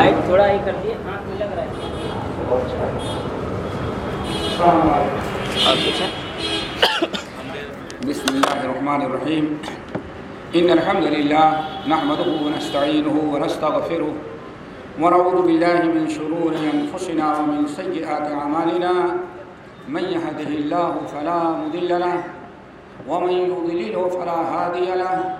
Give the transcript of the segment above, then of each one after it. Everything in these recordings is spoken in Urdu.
لائٹ تھوڑا ہی کر دیے آنکھ میں لگ رہا ہے بسم الله الرحمن الرحيم إن الحمد لله نحمده ونستعينه ونستغفره ونعوذ بالله من شرور أنفسنا ومن سيئات أعمالنا من يهده الله فلا مضل له ومن يضلله فلا هادي له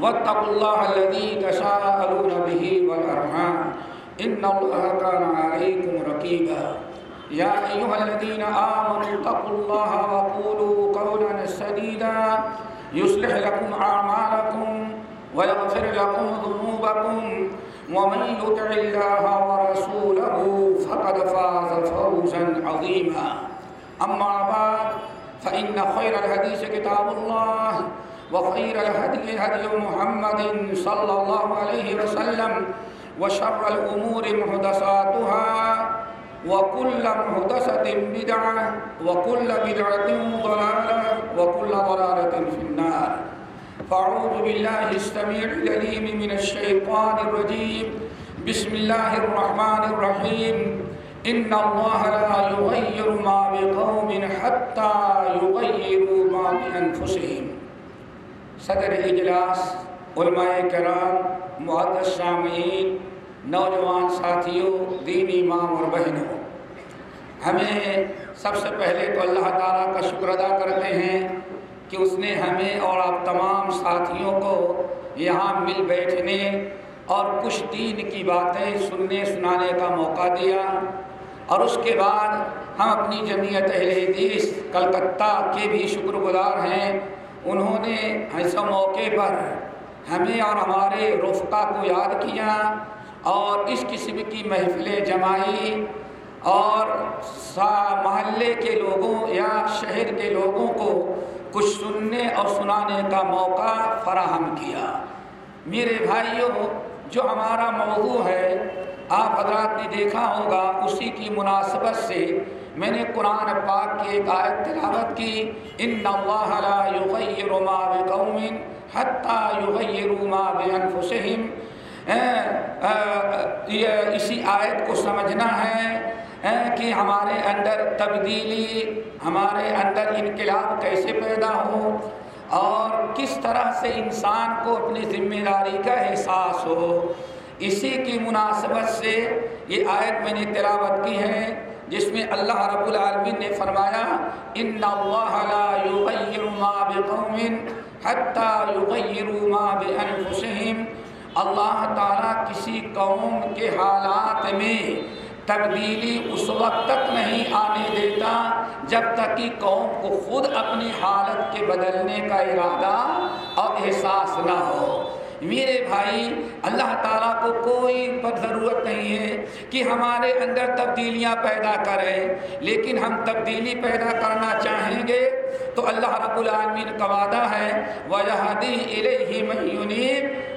واتقوا الله الذي تساءلون به والأرحام. إن الله كان عليكم رقيبا. يا أيها الذين آمنوا اتقوا الله وقولوا قولا سديدا. يصلح لكم أعمالكم ويغفر لكم ذنوبكم. ومن يطع الله ورسوله فقد فاز فوزا عظيما. أما بعد، فإن خير الحديث كتاب الله. وخير الهدي هدي محمد صلى الله عليه وسلم وشر الأمور محدثاتها وكل محدثة بدعة وكل بدعة ضلالة وكل ضلالة في النار. فأعوذ بالله السميع العليم من الشيطان الرجيم. بسم الله الرحمن الرحيم. إن الله لا يغير ما بقوم حتى يغيروا ما بأنفسهم. صدر اجلاس، علماء کرام معدس سامعین نوجوان ساتھیوں، دینی امام اور بہنوں۔ ہمیں سب سے پہلے تو اللہ تعالیٰ کا شکر ادا کرتے ہیں کہ اس نے ہمیں اور آپ تمام ساتھیوں کو یہاں مل بیٹھنے اور کچھ دین کی باتیں سننے، سنانے کا موقع دیا۔ اور اس کے بعد ہم اپنی جمعیت اہل حدیث، کلکتہ کے بھی شکر گزار ہیں انہوں نے ایسے موقع پر ہمیں اور ہمارے رفقا کو یاد کیا اور اس قسم کی محفلیں جمائی اور سا محلے کے لوگوں یا شہر کے لوگوں کو کچھ سننے اور سنانے کا موقع فراہم کیا۔ میرے بھائیوں، جو ہمارا موضوع ہے آپ حضرات نے دیکھا ہوگا اسی کی مناسبت سے میں نے قرآن پاک کی ایک آیت تلاوت کی ان اللہ لا یغیر ما بقوم حتی یغیروا ما بانفسہم یہ اسی آیت کو سمجھنا ہے کہ ہمارے اندر تبدیلی، ہمارے اندر انقلاب کیسے پیدا ہو، اور کس طرح سے انسان کو اپنی ذمہ داری کا احساس ہو اسی کی مناسبت سے یہ آیت میں نے تلاوت کی ہے، جس میں اللہ رب العالمین نے فرمایا، ان اللہ لا یغیر ما بقوم حتی یغیروا ما بانفسہم. اللہ تعالیٰ کسی قوم کے حالات میں تبدیلی اس وقت تک نہیں آنے دیتا، جب تک کہ قوم کو خود اپنی حالت کے بدلنے کا ارادہ اور احساس نہ ہو۔ میرے بھائی، اللہ تعالیٰ کو کوئی پر ضرورت نہیں ہے کہ ہمارے اندر تبدیلیاں پیدا کریں لیکن ہم تبدیلی پیدا کرنا چاہیں گے تو اللہ رب العالمین کا وعدہ ہے وجہدی الیہ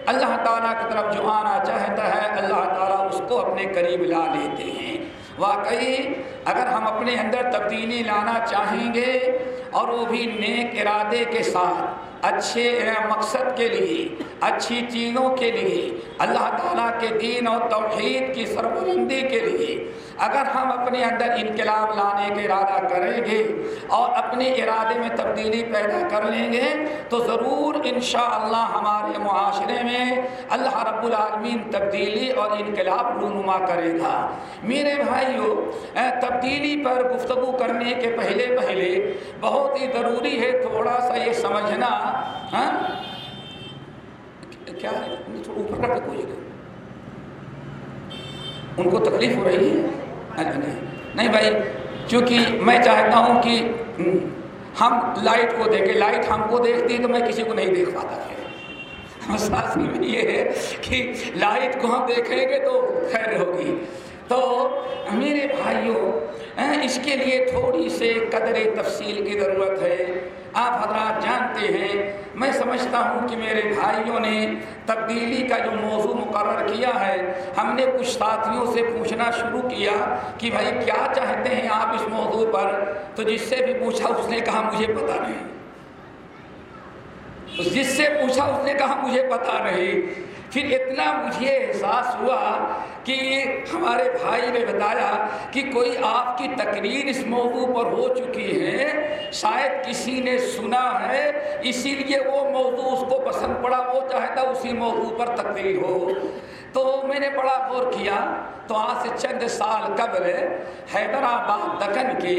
اللہ تعالیٰ کی طرف جو آنا چاہتا ہے، اللہ تعالیٰ اس کو اپنے قریب لا لیتے ہیں۔ واقعی، اگر ہم اپنے اندر تبدیلی لانا چاہیں گے اور وہ بھی نیک ارادے کے ساتھ اچھے مقصد کے لیے، اچھی چیزوں کے لیے، اللہ تعالیٰ کے دین اور توحید کی سربلندی کے لیے۔ اگر ہم اپنے اندر انقلاب لانے کا ارادہ کریں گے اور اپنے ارادے میں تبدیلی پیدا کر لیں گے، تو ضرور انشاءاللہ ہمارے معاشرے میں اللہ رب العالمین تبدیلی اور انقلاب رونما کرے گا۔ میرے بھائیوں تبدیلی پر گفتگو کرنے کے پہلے پہلے بہت ہی ضروری ہے تھوڑا سا یہ سمجھنا ہاں؟ کیا ہے؟ اوپر کر کے کوئی ان کو تکلیف ہو رہی ہے؟ نہیں۔ بھائی، چونکہ میں چاہتا ہوں کہ ہم لائٹ کو دیکھیں۔ لائٹ ہم کو دیکھتی تو میں کسی کو نہیں دیکھ پاتا۔ ہے میں یہ ہے کہ لائٹ کو ہم دیکھیں گے تو خیر ہوگی۔ تو میرے بھائیوں، اس کے لیے تھوڑی سے قدر تفصیل کی ضرورت ہے۔ آپ حضرات جانتے ہیں، میں سمجھتا ہوں کہ میرے بھائیوں نے تبدیلی کا جو موضوع مقرر کیا ہے، ہم نے کچھ ساتھیوں سے پوچھنا شروع کیا کہ بھائی کیا چاہتے ہیں آپ اس موضوع پر؟ تو جس سے بھی پوچھا اس نے کہا مجھے پتہ نہیں۔ جس سے پوچھا اس نے کہا مجھے پتہ نہیں۔ پھر اتنا مجھے احساس ہوا کہ ہمارے بھائی نے بتایا کہ کوئی آپ کی تقریر اس موضوع پر ہو چکی ہے، شاید کسی نے سنا ہے، اسی لیے وہ موضوع اس کو پسند پڑا، وہ چاہتا اسی موضوع پر تقریر ہو۔ تو میں نے بڑا غور کیا تو آج سے چند سال قبل حیدرآباد دکن کے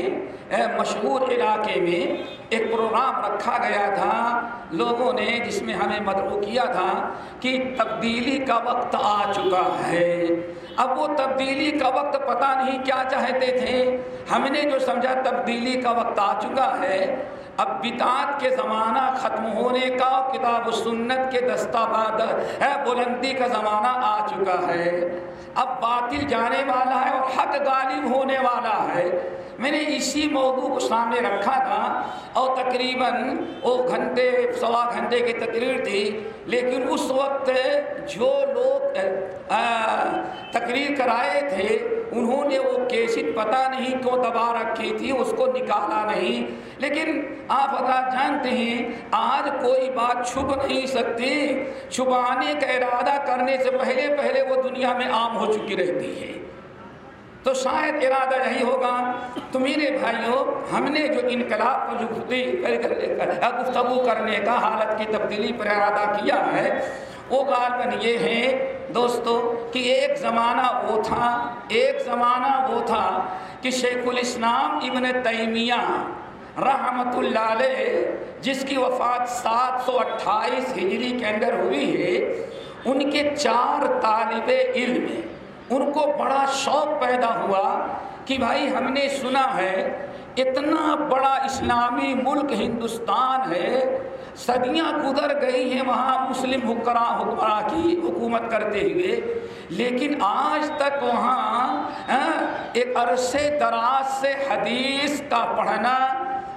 مشہور علاقے میں ایک پروگرام رکھا گیا تھا۔ لوگوں نے، جس میں ہمیں مدعو کیا تھا کہ تبدیلی کا وقت آ چکا ہے۔ اب وہ تبدیلی کا وقت پتہ نہیں کیا چاہتے تھے۔ ہم نے جو سمجھا تبدیلی کا وقت آ چکا ہے اب بتات کے زمانہ ختم ہونے کا کتاب و سنت کے دستہ باد ہے، بلندی کا زمانہ آ چکا ہے۔ اب باطل جانے والا ہے اور حق غالب ہونے والا ہے۔ میں نے اسی موضوع کو سامنے رکھا تھا اور تقریباً وہ گھنٹے، سوا گھنٹے کی تقریر تھی، لیکن اس وقت جو لوگ تقریر کرائے تھے انہوں نے وہ کیسٹ پتہ نہیں کیوں دبا رکھی تھی، اس کو نکالا نہیں۔ لیکن آپ حضرات جانتے ہیں، آج کوئی بات چھپ نہیں سکتی۔ چھپانے کا ارادہ کرنے سے پہلے پہلے وہ دنیا میں عام ہو چکی رہتی ہے۔ تو شاید ارادہ یہی ہوگا تو میرے بھائیوں ہم نے جو انقلاب پر جو گفتگو کرنے کا حالت کی تبدیلی پر ارادہ کیا ہے وہ غالباً یہ ہے دوستو کہ ایک زمانہ وہ تھا، ایک زمانہ وہ تھا کہ شیخ الاسلام ابن تیمیہ رحمت اللہ علیہ، جس کی وفات سات سو اٹھائیس ہجری کے اندر ہوئی ہے، ان کے چار طالب علم، ان کو بڑا شوق پیدا ہوا کہ بھائی ہم نے سنا ہے اتنا بڑا اسلامی ملک ہندوستان ہے، صدیاں گزر گئی ہیں وہاں مسلم حکرا حکمراں کی حکومت کرتے ہوئے، لیکن آج تک وہاں ہاں، ایک عرصے دراز سے حدیث کا پڑھنا،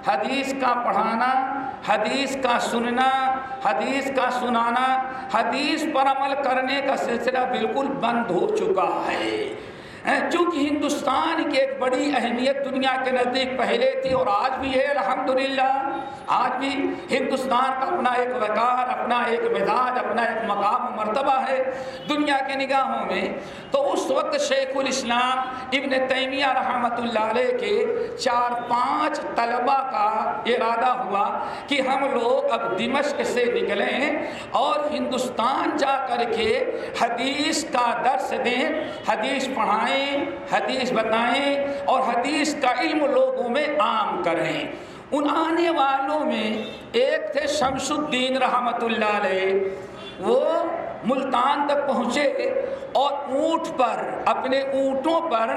حدیث کا پڑھانا، حدیث کا سننا، حدیث کا سنانا، حدیث پر عمل کرنے کا سلسلہ بالکل بند ہو چکا ہے۔ چونکہ ہندوستان کی ایک بڑی اہمیت دنیا کے نزدیک پہلے تھی اور آج بھی ہے، الحمدللہ۔ آج بھی ہندوستان کا اپنا ایک وقار، اپنا ایک مزاج، اپنا ایک مقام و مرتبہ ہے دنیا کے نگاہوں میں۔ تو اس وقت شیخ الاسلام ابن تیمیہ رحمۃ اللہ علیہ کے چار پانچ طلبہ کا ارادہ ہوا کہ ہم لوگ اب دمشق سے نکلیں اور ہندوستان جا کر کے حدیث کا درس دیں، حدیث پڑھائیں، حدیث بتائیں اور حدیث کا علم لوگوں میں عام کریں۔ ان آنے والوں میں ایک تھے شمس الدین رحمۃ اللہ علیہ۔ وہ ملتان تک پہنچے اور اونٹ پر، اپنے اونٹوں پر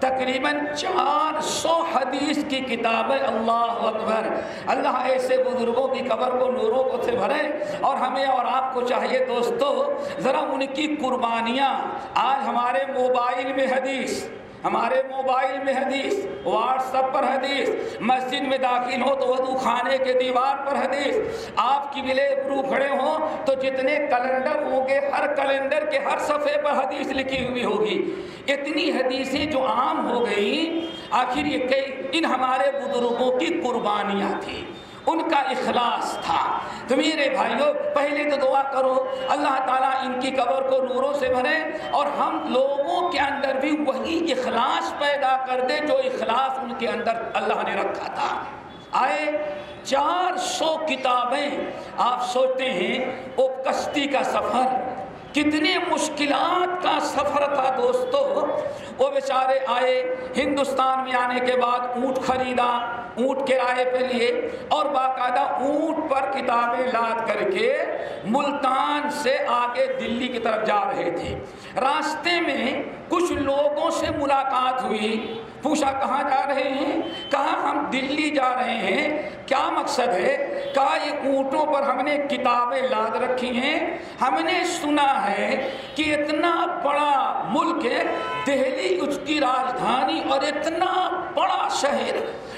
تقریباً چار سو حدیث کی کتابیں اللہ اکبر۔ اللہ ایسے بزرگوں کی قبر کو نوروں کو سے بھرے اور ہمیں اور آپ کو چاہیے دوستو، ذرا ان کی قربانیاں۔ آج ہمارے موبائل میں حدیث۔ ہمارے موبائل میں حدیث واٹس ایپ پر حدیث، مسجد میں داخل ہو تو وضو خانے کے دیوار پر حدیث۔ آپ کی ملے گرو کھڑے ہوں تو جتنے کیلنڈر ہوں گے، ہر کیلنڈر کے ہر صفحے پر حدیث لکھی ہوئی ہوگی۔ اتنی حدیثیں جو عام ہو گئیں، آخر یہ کئی ان ہمارے بزرگوں کی قربانیاں تھیں۔ ان کا اخلاص تھا۔ تو میرے بھائیوں، پہلے تو دعا کرو، اللہ تعالیٰ ان کی قبر کو نوروں سے بھرے اور ہم لوگوں کے اندر بھی وہی اخلاص پیدا کر دے جو اخلاص ان کے اندر اللہ نے رکھا تھا۔ آئے، چار سو کتابیں آپ سوچتے ہیں وہ کشتی کا سفر، کتنے مشکلات کا سفر تھا دوستو۔ وہ بیچارے آئے، ہندوستان میں آنے کے بعد اونٹ خریدا، اونٹ کرائے پہ لیے اور باقاعدہ اونٹ پر کتابیں لاد کر کے ملتان سے آگے دلی کی طرف جا رہے تھے۔ راستے میں کچھ لوگوں سے ملاقات ہوئی۔ پوچھا کہاں جا رہے ہیں؟ کہاں ہم دلی جا رہے ہیں؟ کیا مقصد ہے؟ کہا یہ اونٹوں پر ہم نے کتابیں لاد رکھی ہیں؟ ہم نے سنا ہے کہ اتنا بڑا ملک ہے دہلی، اس کی راجدھانی اور اتنا بڑا شہر،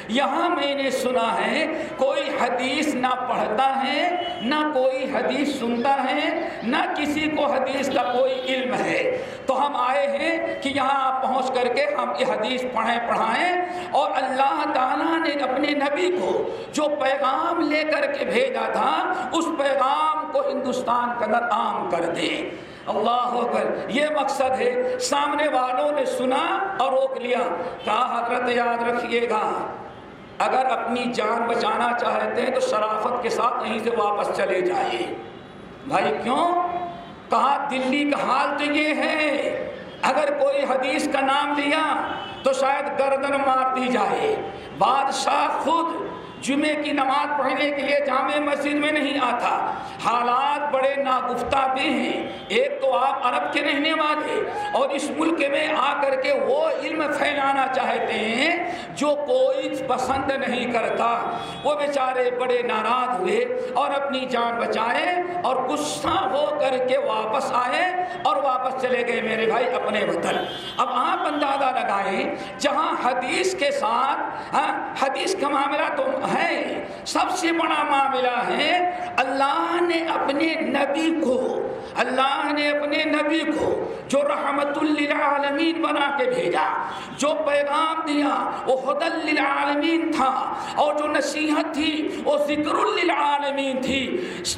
یہاں میں نے سنا ہے کوئی حدیث نہ پڑھتا ہے، نہ کوئی حدیث سنتا ہے، نہ کسی کو حدیث کا کوئی علم ہے۔ تو ہم آئے ہیں کہ یہاں پہنچ کر کے ہم یہ حدیث پڑھیں۔ پڑھائیں پڑھائیں۔ اور اللہ تعالیٰ نے اپنے نبی کو جو پیغام لے کر کے بھیجا تھا، اس پیغام کو ہندوستان کا اندر عام کر دے۔ اللہ اکبر، یہ مقصد ہے، سامنے والوں نے سنا اور روک لیا۔ کہا، حضرت، یاد رکھیے گا، اگر اپنی جان بچانا چاہتے ہیں تو شرافت کے ساتھ یہیں سے واپس چلے جائیے بھائی، کیوں؟ کہا، دلی کا حال تو یہ ہے، اگر کوئی حدیث کا نام لیا تو شاید گردن مار دی جائے۔ بادشاہ خود جمعے کی نماز پڑھنے کے لیے جامع مسجد میں نہیں آتا۔ حالات بڑے ناگفتہ بھی ہیں۔ ایک تو آپ عرب کے رہنے والے اور اس ملک میں آ کر کے وہ علم پھیلانا چاہتے ہیں جو کوئی پسند نہیں کرتا۔ وہ بیچارے بڑے ناراض ہوئے اور اپنی جان بچائے اور غصہ ہو کر کے واپس آئے اور واپس چلے گئے میرے بھائی اپنے وطن۔ اب آپ اندازہ لگائیں، جہاں حدیث کے ساتھ ہاں، حدیث کا معاملہ تو ہے سب سے بڑا معاملہ ہے اللہ نے اپنے نبی کو اللہ نے اپنے نبی کو جو رحمت للعالمین بنا کے بھیجا، جو پیغام دیا، وہ حدل للعالمین تھا اور جو نصیحت تھی، وہ ذکر للعالمین تھی۔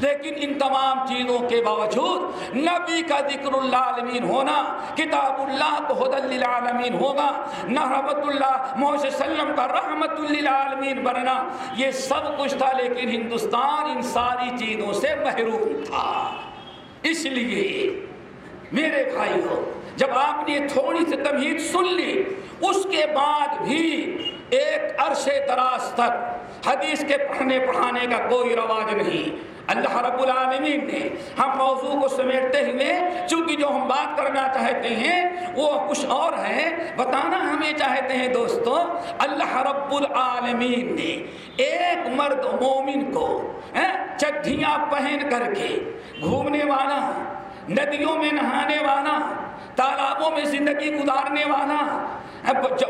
لیکن ان تمام چیزوں کے باوجود نبی کا ذکر العالمین ہونا، کتاب اللہ کو حدل للعالمین ہوگا نہ رحمت اللہ، محمد وسلم کا رحمت للعالمین بننا یہ سب کچھ تھا لیکن ہندوستان ان ساری چیزوں سے محروم تھا۔ اس لیے میرے بھائیوں جب آپ نے تھوڑی سی تمہید سن لی، اس کے بعد بھی ایک عرصے دراز تک حدیث کے پڑھنے پڑھانے کا کوئی رواج نہیں۔ اللہ رب العالمین نے ہم موضوع کو سمیٹتے ہوئے چونکہ جو ہم بات کرنا چاہتے ہیں وہ کچھ اور ہے، بتانا ہمیں چاہتے ہیں دوستو، اللہ رب العالمین نے ایک مرد مومن کو چڈیاں پہن کر کے گھومنے والا، ندیوں میں نہانے والا تالابوں میں زندگی گزارنے والا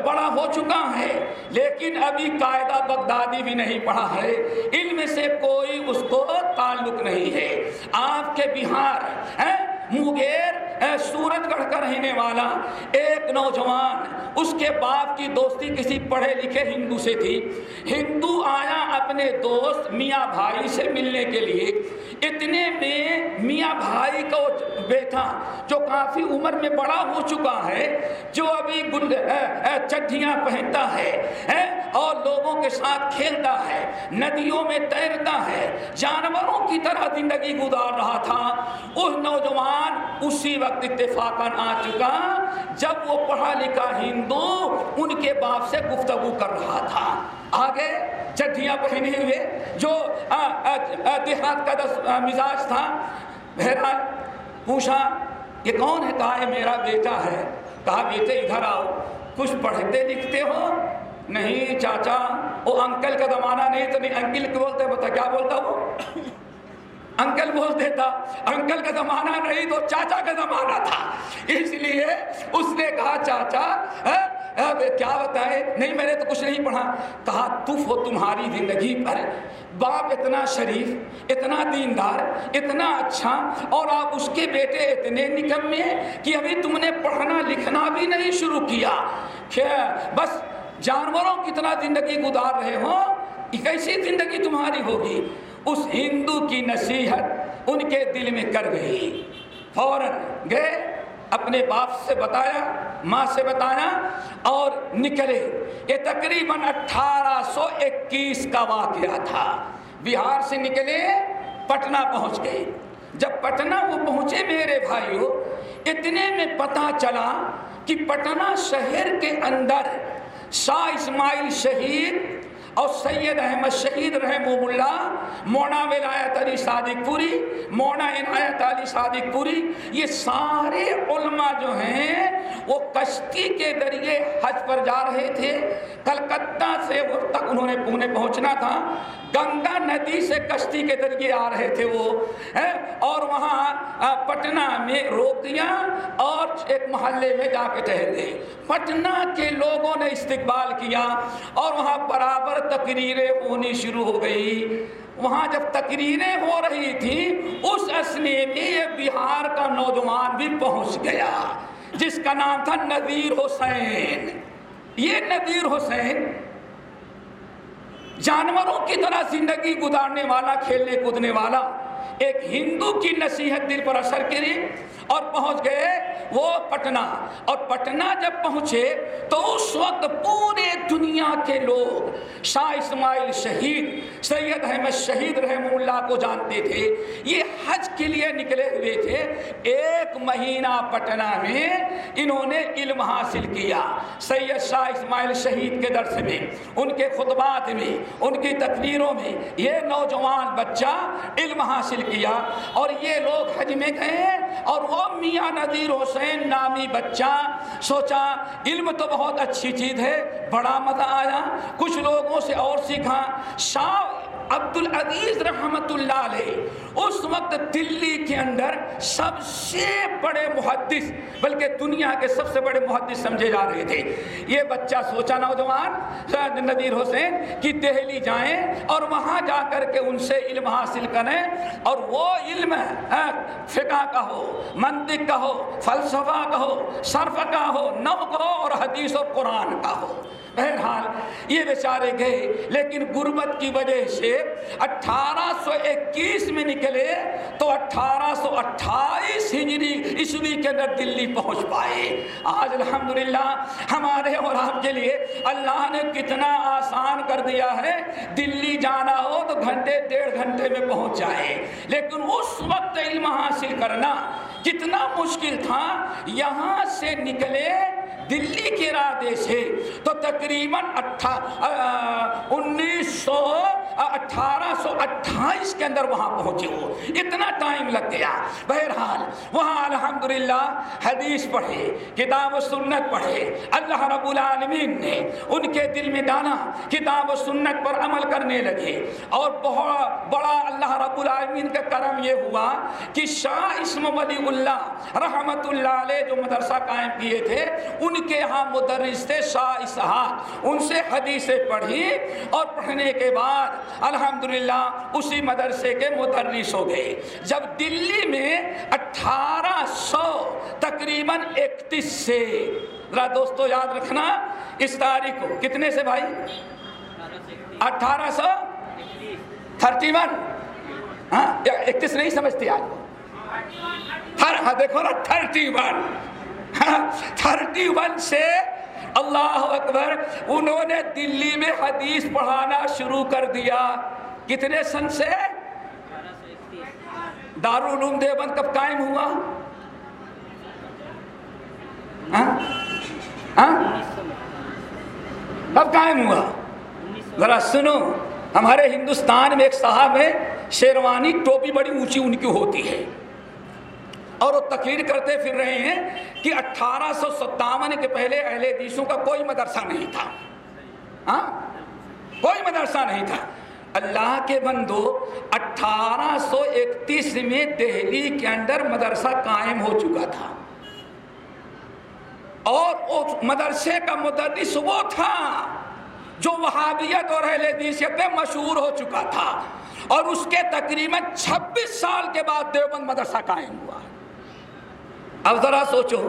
بڑا ہو چکا ہے، لیکن ابھی قاعدہ بغدادی بھی نہیں پڑھا ہے۔ علم سے کوئی اس کو تعلق نہیں ہے۔ آپ کے بہار مغیر سورج گڑھ کا رہنے والا، ایک نوجوان، اس کے باپ کی دوستی کسی پڑھے لکھے ہندو سے تھی۔ ہندو آیا اپنے دوست میاں بھائی سے ملنے کے لیے۔ اتنے میں میاں بھائی کو بیٹا، جو کافی عمر میں بڑا ہو چکا ہے، جو ابھی چٹیاں پہنتا ہے اور لوگوں کے ساتھ کھیلتا ہے، ندیوں میں تیرتا ہے، جانوروں کی طرح زندگی گزار رہا تھا۔ اس نوجوان قرآن اسی وقت اتفاقاً آ چکا جب وہ پڑھا لکھا ہندو ان کے باپ سے گفتگو کر رہا تھا۔ آگے چٹیاں پہنے ہوئے جو دیہات کا دس مزاج تھا۔ بہرحال پوچھا، یہ کون ہے؟ کہا ہے میرا بیٹا ہے۔ کہا، بیٹے، ادھر آؤ۔ کچھ پڑھتے لکھتے ہو؟ نہیں، چاچا، وہ انکل کا زمانہ نہیں تو نہیں انکل کو بولتے بتا کیا بولتا وہ؟ انکل بول دیتا، انکل کا زمانہ نہیں تو چاچا کا زمانہ تھا۔ اس لیے اس نے کہا، چاچا ہاں، ہاں، کیا بتائے نہیں، میں نے تو کچھ نہیں پڑھا۔ کہا تف ہو تمہاری زندگی پر باپ اتنا شریف، اتنا دیندار، اتنا اچھا اور آپ اس کے بیٹے اتنے نکمے کہ ابھی تم نے پڑھنا لکھنا بھی نہیں شروع کیا۔ بس جانوروں کی طرح زندگی گزار رہے ہو کیسی زندگی تمہاری ہوگی۔ اس ہندو کی نصیحت ان کے دل میں کر گئی۔ فوراً گئے، اپنے باپ سے بتایا، ماں سے بتایا اور نکلے۔ یہ تقریباً اٹھارہ سو اکیس کا واقعہ تھا۔ بہار سے نکلے، پٹنہ پہنچ گئے۔ جب پٹنہ وہ پہنچے میرے بھائیوں اتنے میں پتہ چلا کہ پٹنہ شہر کے اندر شاہ اسماعیل شہید اور سید احمد شہید رحم اللہ مونا ولایت علی صادق پوری مونا عنایت علی صادق پوری، یہ سارے علماء جو ہیں، وہ کشتی کے ذریعے حج پر جا رہے تھے۔ کلکتہ سے وہ تک انہوں نے پونے پہنچنا تھا۔ گنگا ندی سے کشتی کے ذریعے آ رہے تھے وہ اور وہاں پٹنہ میں روک دیا اور ایک محلے میں جا کے ٹہرے پٹنہ کے لوگوں نے استقبال کیا اور وہاں برابر تقریریں ہونی شروع ہو گئی۔ وہاں جب تقریریں ہو رہی تھی، اس اسنے میں یہ بہار کا نوجوان بھی پہنچ گیا، جس کا نام تھا نذیر حسین۔ یہ نذیر حسین جانوروں کی طرح زندگی گزارنے والا، کھیلنے کودنے والا ایک ہندو کی نصیحت دل پر اثر کری اور پہنچ گئے وہ پٹنہ۔ اور پٹنہ جب پہنچے تو اس وقت پورے دنیا کے لوگ شاہ اسماعیل شہید، سید احمد شہید رحم اللہ کو جانتے تھے۔ یہ حج کے لیے نکلے ہوئے تھے۔ ایک مہینہ پٹنہ میں انہوں نے علم حاصل کیا۔ سید شاہ اسماعیل شہید کے درس میں، ان کے خطبات میں، ان کی تقریروں میں یہ نوجوان بچہ علم حاصل کیا اور یہ لوگ حج میں گئے اور وہ میاں نذیر حسین نامی بچہ سوچا علم تو بہت اچھی چیز ہے، بڑا مزہ آیا، کچھ لوگوں سے اور سیکھا، شاہ عبد العزیز رحمت اللہ علیہ، اس وقت دلی کے اندر سب سے بڑے محدث، بلکہ دنیا کے سب سے بڑے محدث سمجھے جا رہے تھے۔ یہ بچہ سوچا، نوجوان نذیر حسین، کہ دہلی جائیں اور وہاں جا کر کے ان سے علم حاصل کریں۔ اور وہ علم فقہ کا ہو، منطق کا ہو، فلسفہ کا ہو، صرف کا ہو، نو کا ہو اور حدیث اور قرآن کا ہو۔ بہرحال یہ بیچارے گئے، لیکن غربت کی وجہ سے اٹھارہ سو اکیس میں نکلے تو اٹھارہ سو اٹھائیس ہجری عیسوی کے اندر دلی پہنچ پائے آج الحمدللہ ہمارے اور آپ کے لیے اللہ نے کتنا آسان کر دیا ہے۔ دلی جانا ہو تو گھنٹے، ڈیڑھ گھنٹے میں پہنچ جائے۔ لیکن اس وقت علم حاصل کرنا کتنا مشکل تھا۔ یہاں سے نکلے دلی کے ارادے سے تو تقریباً انیس سو اٹھارہ سو اٹھائیس کے اندر وہاں پہنچے ہو۔ اتنا ٹائم لگ گیا۔ بہرحال، وہاں الحمدللہ حدیث پڑھے، کتاب و سنت پڑھے۔ اللہ رب العالمین نے ان کے دل میں ڈالا کتاب و سنت پر عمل کرنے لگے۔ اور بہت بڑا اللہ رب العالمین کا کرم یہ ہوا کہ شاہ اسم ولی اللہ رحمت اللہ علیہ جو مدرسہ قائم کیے تھے، ان کے ہاں مدرس تھے شاہ اسحاق۔ ان سے حدیثیں پڑھی اور پڑھنے کے بعد الحمدللہ، اسی مدرسے کے مدرس ہو گئے۔ جب دلی میں اٹھارہ سو، تقریباً اکتیس سے، ذرا دوستو یاد رکھنا، اس تاریخ کو کتنے سے بھائی؟ اٹھارہ سو؟ Thirty one. ہاں اکتیس نہیں سمجھتی آج ہاں دیکھو نا، تھرٹی ون۔ ہاں، تھرٹی ون سے اللہ اکبر، انہوں نے دلی میں حدیث پڑھانا شروع کر دیا۔ کتنے سن سے؟ دارالعلوم دیوبند کب قائم ہوا؟ ہاں؟ ہاں؟ کب قائم ہوا؟ ذرا سنو۔ ہمارے ہندوستان میں ایک صاحب ہے شیروانی، ٹوپی بڑی اونچی ان کی ہوتی ہے۔ اور وہ تقریر کرتے پھر رہے ہیں کہ اٹھارہ سو ستاون کے پہلے اہل حدیثوں کا کوئی مدرسہ نہیں تھا۔ ہاں؟ کوئی مدرسہ نہیں تھا۔ اللہ کے بندو، اٹھارہ سو اکتیس میں دہلی کے اندر مدرسہ قائم ہو چکا تھا۔ اور اس مدرسے کا مدرس وہ تھا جو وہابیت اور اہل حدیثیت میں مشہور ہو چکا تھا۔ اور اس کے تقریباً چھبیس سال کے بعد دیوبند مدرسہ قائم ہوا۔ اب ذرا سوچو،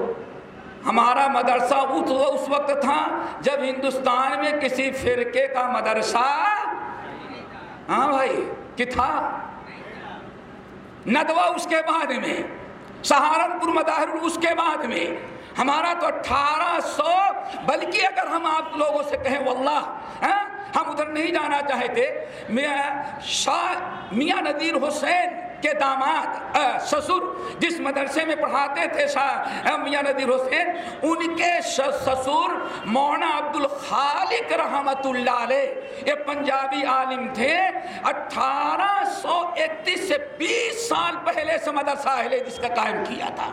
ہمارا مدرسہ اس وقت تھا جب ہندوستان میں کسی فرقے کا مدرسہ ہاں بھائی کہ تھا؟ ندوہ اس کے بعد میں، سہارنپور مداہر اس کے بعد میں۔ ہمارا تو اٹھارہ سو، بلکہ اگر ہم آپ لوگوں سے کہیں، واللہ ہاں، ہم ادھر نہیں جانا چاہتے۔ میاں شاہ میاں نذیر حسین کے داماد سسر جس مدرسے میں پڑھاتے تھے شاہ میاں ندیر حسین، ان کے سسر مونا عبد الخالق رحمت اللہ علیہ، یہ پنجابی عالم تھے، اٹھارہ سو اکتیس سے بیس سال پہلے سے مدرسہ اہل جس کا قائم کیا تھا۔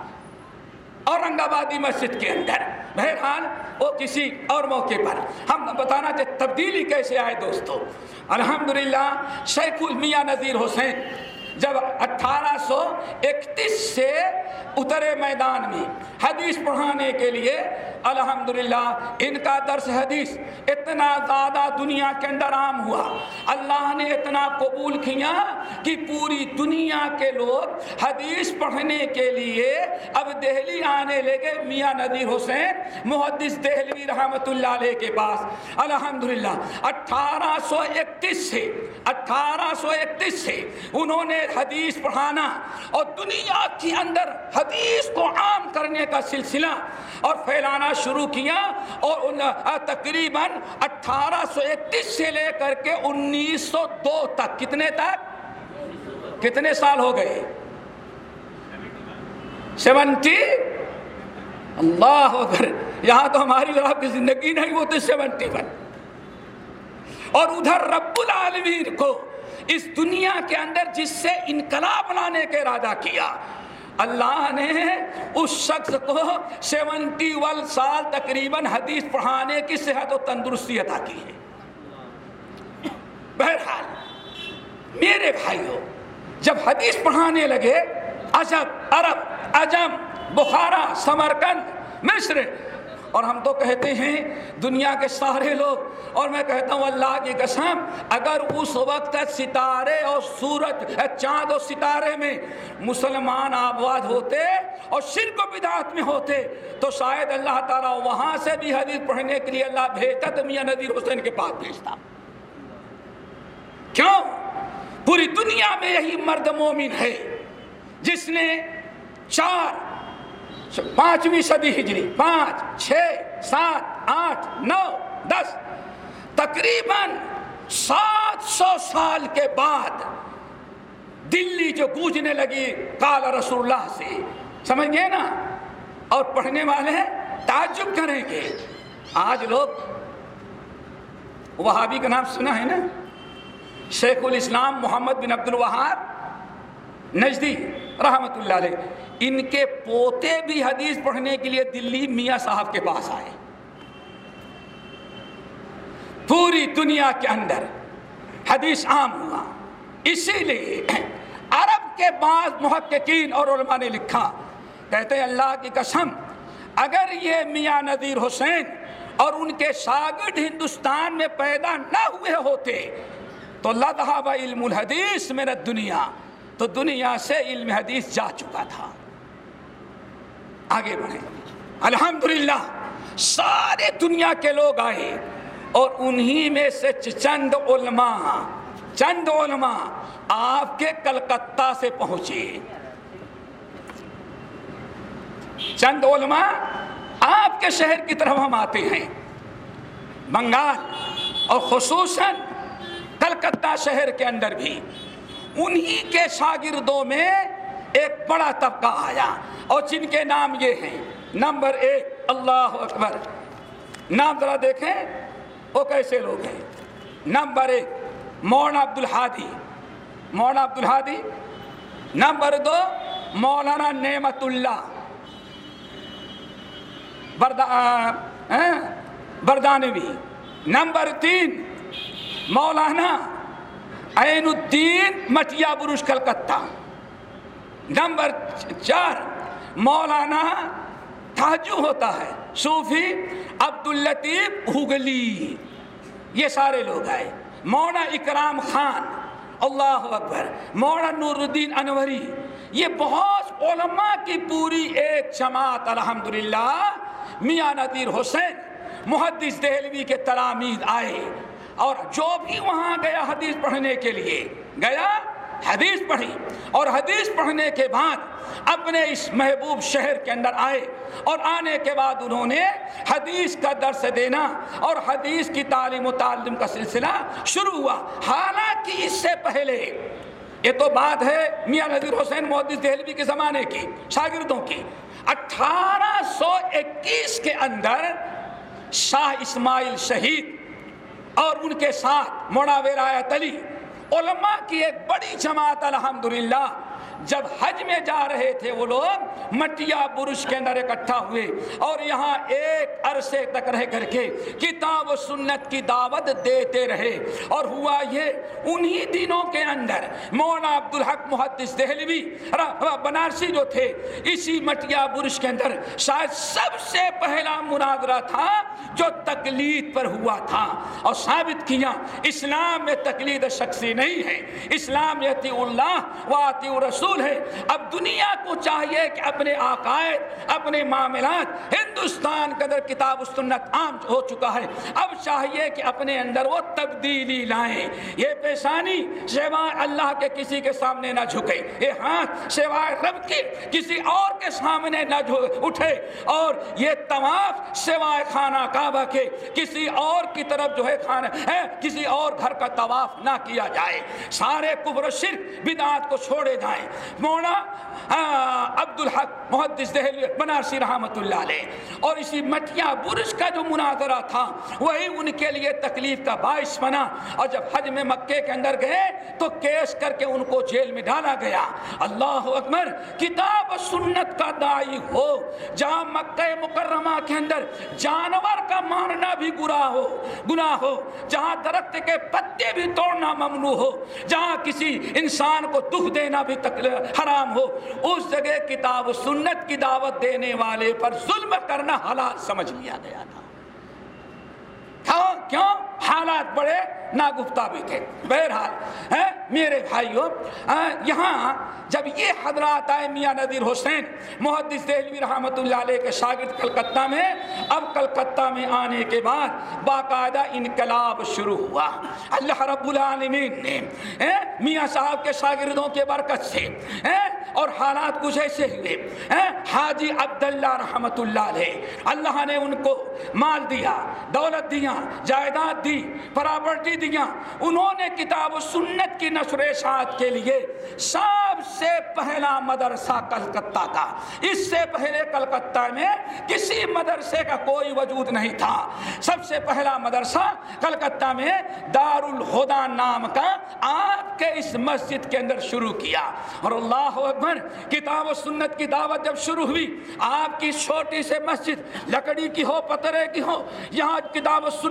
اورنگ آبادی مسجد کے اندر۔ بہرحال وہ کسی اور موقع پر۔ ہم بتانا چاہتے تبدیلی کیسے آئے دوستو؟ الحمدللہ، شیخ المیاں نذیر حسین جب اٹھارہ سو اکتیس سے اترے میدان میں حدیث پڑھانے کے لیے الحمدللہ، ان کا درس حدیث اتنا زیادہ دنیا کے اندر عام ہوا۔ اللہ نے اتنا قبول کیا کہ پوری دنیا کے لوگ حدیث پڑھنے کے لیے اب دہلی آنے لگے۔ میاں ندیر حسین، محدث دہلوی رحمت اللہ علیہ کے پاس۔ الحمدللہ، اٹھارہ سو اکتیس سے، اٹھارہ سو اکتیس سے انہوں نے حدیث پڑھانا اور دنیا کے اندر حدیث کو عام کرنے کا سلسلہ اور پھیلانا شروع کیا اور تقریباً اٹھارہ سو اکتیس سے لے کر کے انیس سو دو تک، کتنے تک؟ کتنے سال ہو گئے؟ سیونٹی؟ اللہ اکبر یہاں تو ہماری اور آپ کی زندگی نہیں، وہ تو سیونٹی ون۔ اور ادھر رب العالمین کو اس دنیا کے اندر جس سے انقلاب لانے کے ارادہ کیا اللہ نے اس شخص کو سیونٹی ون سال تقریباً حدیث پڑھانے کی صحت و تندرستی عطا کی ہے۔ بہرحال، میرے بھائیوں جب حدیث پڑھانے لگے، عجب، عرب، عجم، بخارا، سمرکند، مصر اور ہم تو کہتے ہیں دنیا کے سارے لوگ، اور میں کہتا ہوں اللہ کی قسم، اگر اس وقت ستارے اور سورج چاند و ستارے میں مسلمان آباد ہوتے اور شرک و بدعت میں ہوتے، تو شاید اللہ تعالیٰ وہاں سے بھی حدیث پڑھنے کے لیے اللہ بھیجتا تو میاں نذیر حسین کے پاس بھیجتا۔ کیوں؟ پوری دنیا میں یہی مرد مومن ہے، جس نے چار پانچویں صدی ہجری، پانچ، چھ، سات، آٹھ، نو، دس، تقریباً سات سو سال کے بعد دلی جو گونجنے لگی کال رسول اللہ سے۔ سمجھ گئے نا؟ اور پڑھنے والے تعجب کریں گے آج لوگ وہابی کا نام سنا ہے نا؟ شیخ الاسلام محمد بن عبد الوہاب نجدی۔ رحمت اللہ علیہ، ان کے پوتے بھی حدیث پڑھنے کے لیے دلی میاں صاحب کے پاس آئے۔ پوری دنیا کے اندر حدیث عام ہوا۔ اسی لیے عرب کے بعض محققین اور علماء نے لکھا، کہتے ہیں، اللہ کی قسم، اگر یہ میاں نذیر حسین اور ان کے شاگرد ہندوستان میں پیدا نہ ہوئے ہوتے، تو لدہ علم الحدیث میں دنیا تو دنیا سے علم حدیث جا چکا تھا۔ آگے بڑھیں۔ الحمدللہ، سارے دنیا کے لوگ آئے اور انہی میں سے چند علماء چند علماء آپ کے کلکتہ سے پہنچے۔ چند علماء آپ کے شہر کی طرف ہم آتے ہیں۔ بنگال اور خصوصاً کلکتہ شہر کے اندر بھی۔ انہی کے شاگردوں میں ایک بڑا طبقہ آیا اور جن کے نام یہ ہیں۔ نمبر ایک، اللہ اکبر۔ نام ذرا دیکھیں، وہ کیسے لوگ ہیں؟ نمبر ایک، مولانا عبد الحادی مولانا عبد الحادی نمبر دو، مولانا نعمت اللہ۔ ہاں، بردانوی۔ نمبر تین، مولانا عین الدین مٹیا برش کلکتہ۔ نمبر چار، مولانا تاجو ہوتا ہے، صوفی عبد الطیف ہوگلی۔ یہ سارے لوگ آئے۔ مونا اکرام خان، اللہ اکبر مونا نور الدین انوری۔ یہ بہت علماء کی پوری ایک جماعت، الحمدللہ۔ میاں نذیر حسین، محدث دہلوی کے تلامید آئے۔ اور جو بھی وہاں گیا حدیث پڑھنے کے لیے، گیا، حدیث پڑھی۔ اور حدیث پڑھنے کے بعد اپنے اس محبوب شہر کے اندر آئے اور آنے کے بعد انہوں نے حدیث کا درس دینا اور حدیث کی تعلیم و تعلیم کا سلسلہ شروع ہوا۔ حالانکہ اس سے پہلے، یہ تو بات ہے میاں نذیر حسین محدث دہلوی کے زمانے کی، شاگردوں کی۔ اٹھارہ سو اکیس کے اندر شاہ اسماعیل شہید اور ان کے ساتھ موڑا ویرایت علی علماء کی ایک بڑی جماعت الحمدللہ جب حج میں جا رہے تھے وہ لوگ، مٹیا برش کے اندر اکٹھا ہوئے اور یہاں ایک عرصے تک رہ کر کے کتاب و سنت کی دعوت دیتے رہے۔ اور ہوا یہ انہی دنوں کے اندر مولانا عبدالحق محدث دہلوی بنارسی جو تھے، اسی مٹیا برش کے اندر شاید سب سے پہلا مناظرہ تھا جو تقلید پر ہوا تھا۔ اور ثابت کیا، اسلام میں تقلید شخصی نہیں ہے۔ اسلام یتی اللہ و رسول رسول ہے۔ اب دنیا کو چاہیے کہ اپنے عقائد، اپنے معاملات ہندوستان کے اندر کتاب و سنت عام ہو چکا ہے۔ اب چاہیے کہ اپنے اندر وہ تبدیلی لائیں۔ یہ پیشانی سوائے اللہ کے کسی کے سامنے نہ جھکے۔ یہ ہاتھ سوائے رب کی کسی اور کے سامنے نہ اٹھے۔ اور یہ طواف سوائے خانہ کعبہ کے کسی اور کی طرف جو ہے خانہ ہے، کسی اور گھر کا طواف نہ کیا جائے۔ سارے کفر و شرک، بدعات کو چھوڑے جائیں۔ مونا عبد الحق محدث دہلی بنارسی رحمت اللہ علیہ۔ اور اسی مٹیا برش کا جو مناظرہ تھا، وہی ان کے لیے تکلیف کا باعث بنا۔ اور جب حج میں مکے کے اندر گئے، تو کیس کر کے ان کو جیل میں ڈالا گیا۔ اللہ اکبر، کتاب و سنت کا دائی ہو۔ جہاں مکہ مکرمہ کے اندر جانور کا مارنا بھی گناہ ہو گناہ ہو۔ جہاں درخت کے پتے بھی توڑنا ممنوع ہو۔ جہاں کسی انسان کو دکھ دینا بھی حرام ہو۔ اس جگہ کتاب و سنت کی دعوت دینے والے پر ظلم کرنا حلال سمجھ لیا گیا تھا۔ کیوں کیوں؟ حالات بڑے ناگفتہ بھی تھے۔ بہرحال میرے بھائیوں یہاں جب یہ حضرات آئے میاں نذیر حسین، محدث دہلوی رحمۃ اللہ علیہ کے شاگرد کلکتہ میں، اب کلکتہ میں آنے کے بعد باقاعدہ انقلاب شروع ہوا۔ اللہ رب العالمین نے میاں صاحب کے شاگردوں کے برکت سے اور حالات کچھ ایسے ہوئے۔ حاجی عبداللہ رحمۃ اللہ علیہ، اللہ نے ان کو مال دیا، دولت دیا جائیداد دی، پراپرٹی دیا انہوں نے کتاب و سنت کی نشر اشاعت کے لیے سب سے پہلا مدرسہ کلکتہ کا اس سے پہلے کلکتہ میں کسی مدرسے کا کوئی وجود نہیں تھا۔ سب سے پہلا مدرسہ کلکتہ میں دار الہدا نام کا آپ کے اس مسجد کے اندر شروع کیا۔ اور اللہ اکبر، کتاب و سنت کی دعوت جب شروع ہوئی، آپ کی چھوٹی سے مسجد لکڑی کی ہو پترے کی ہو، یہاں کتاب و سنت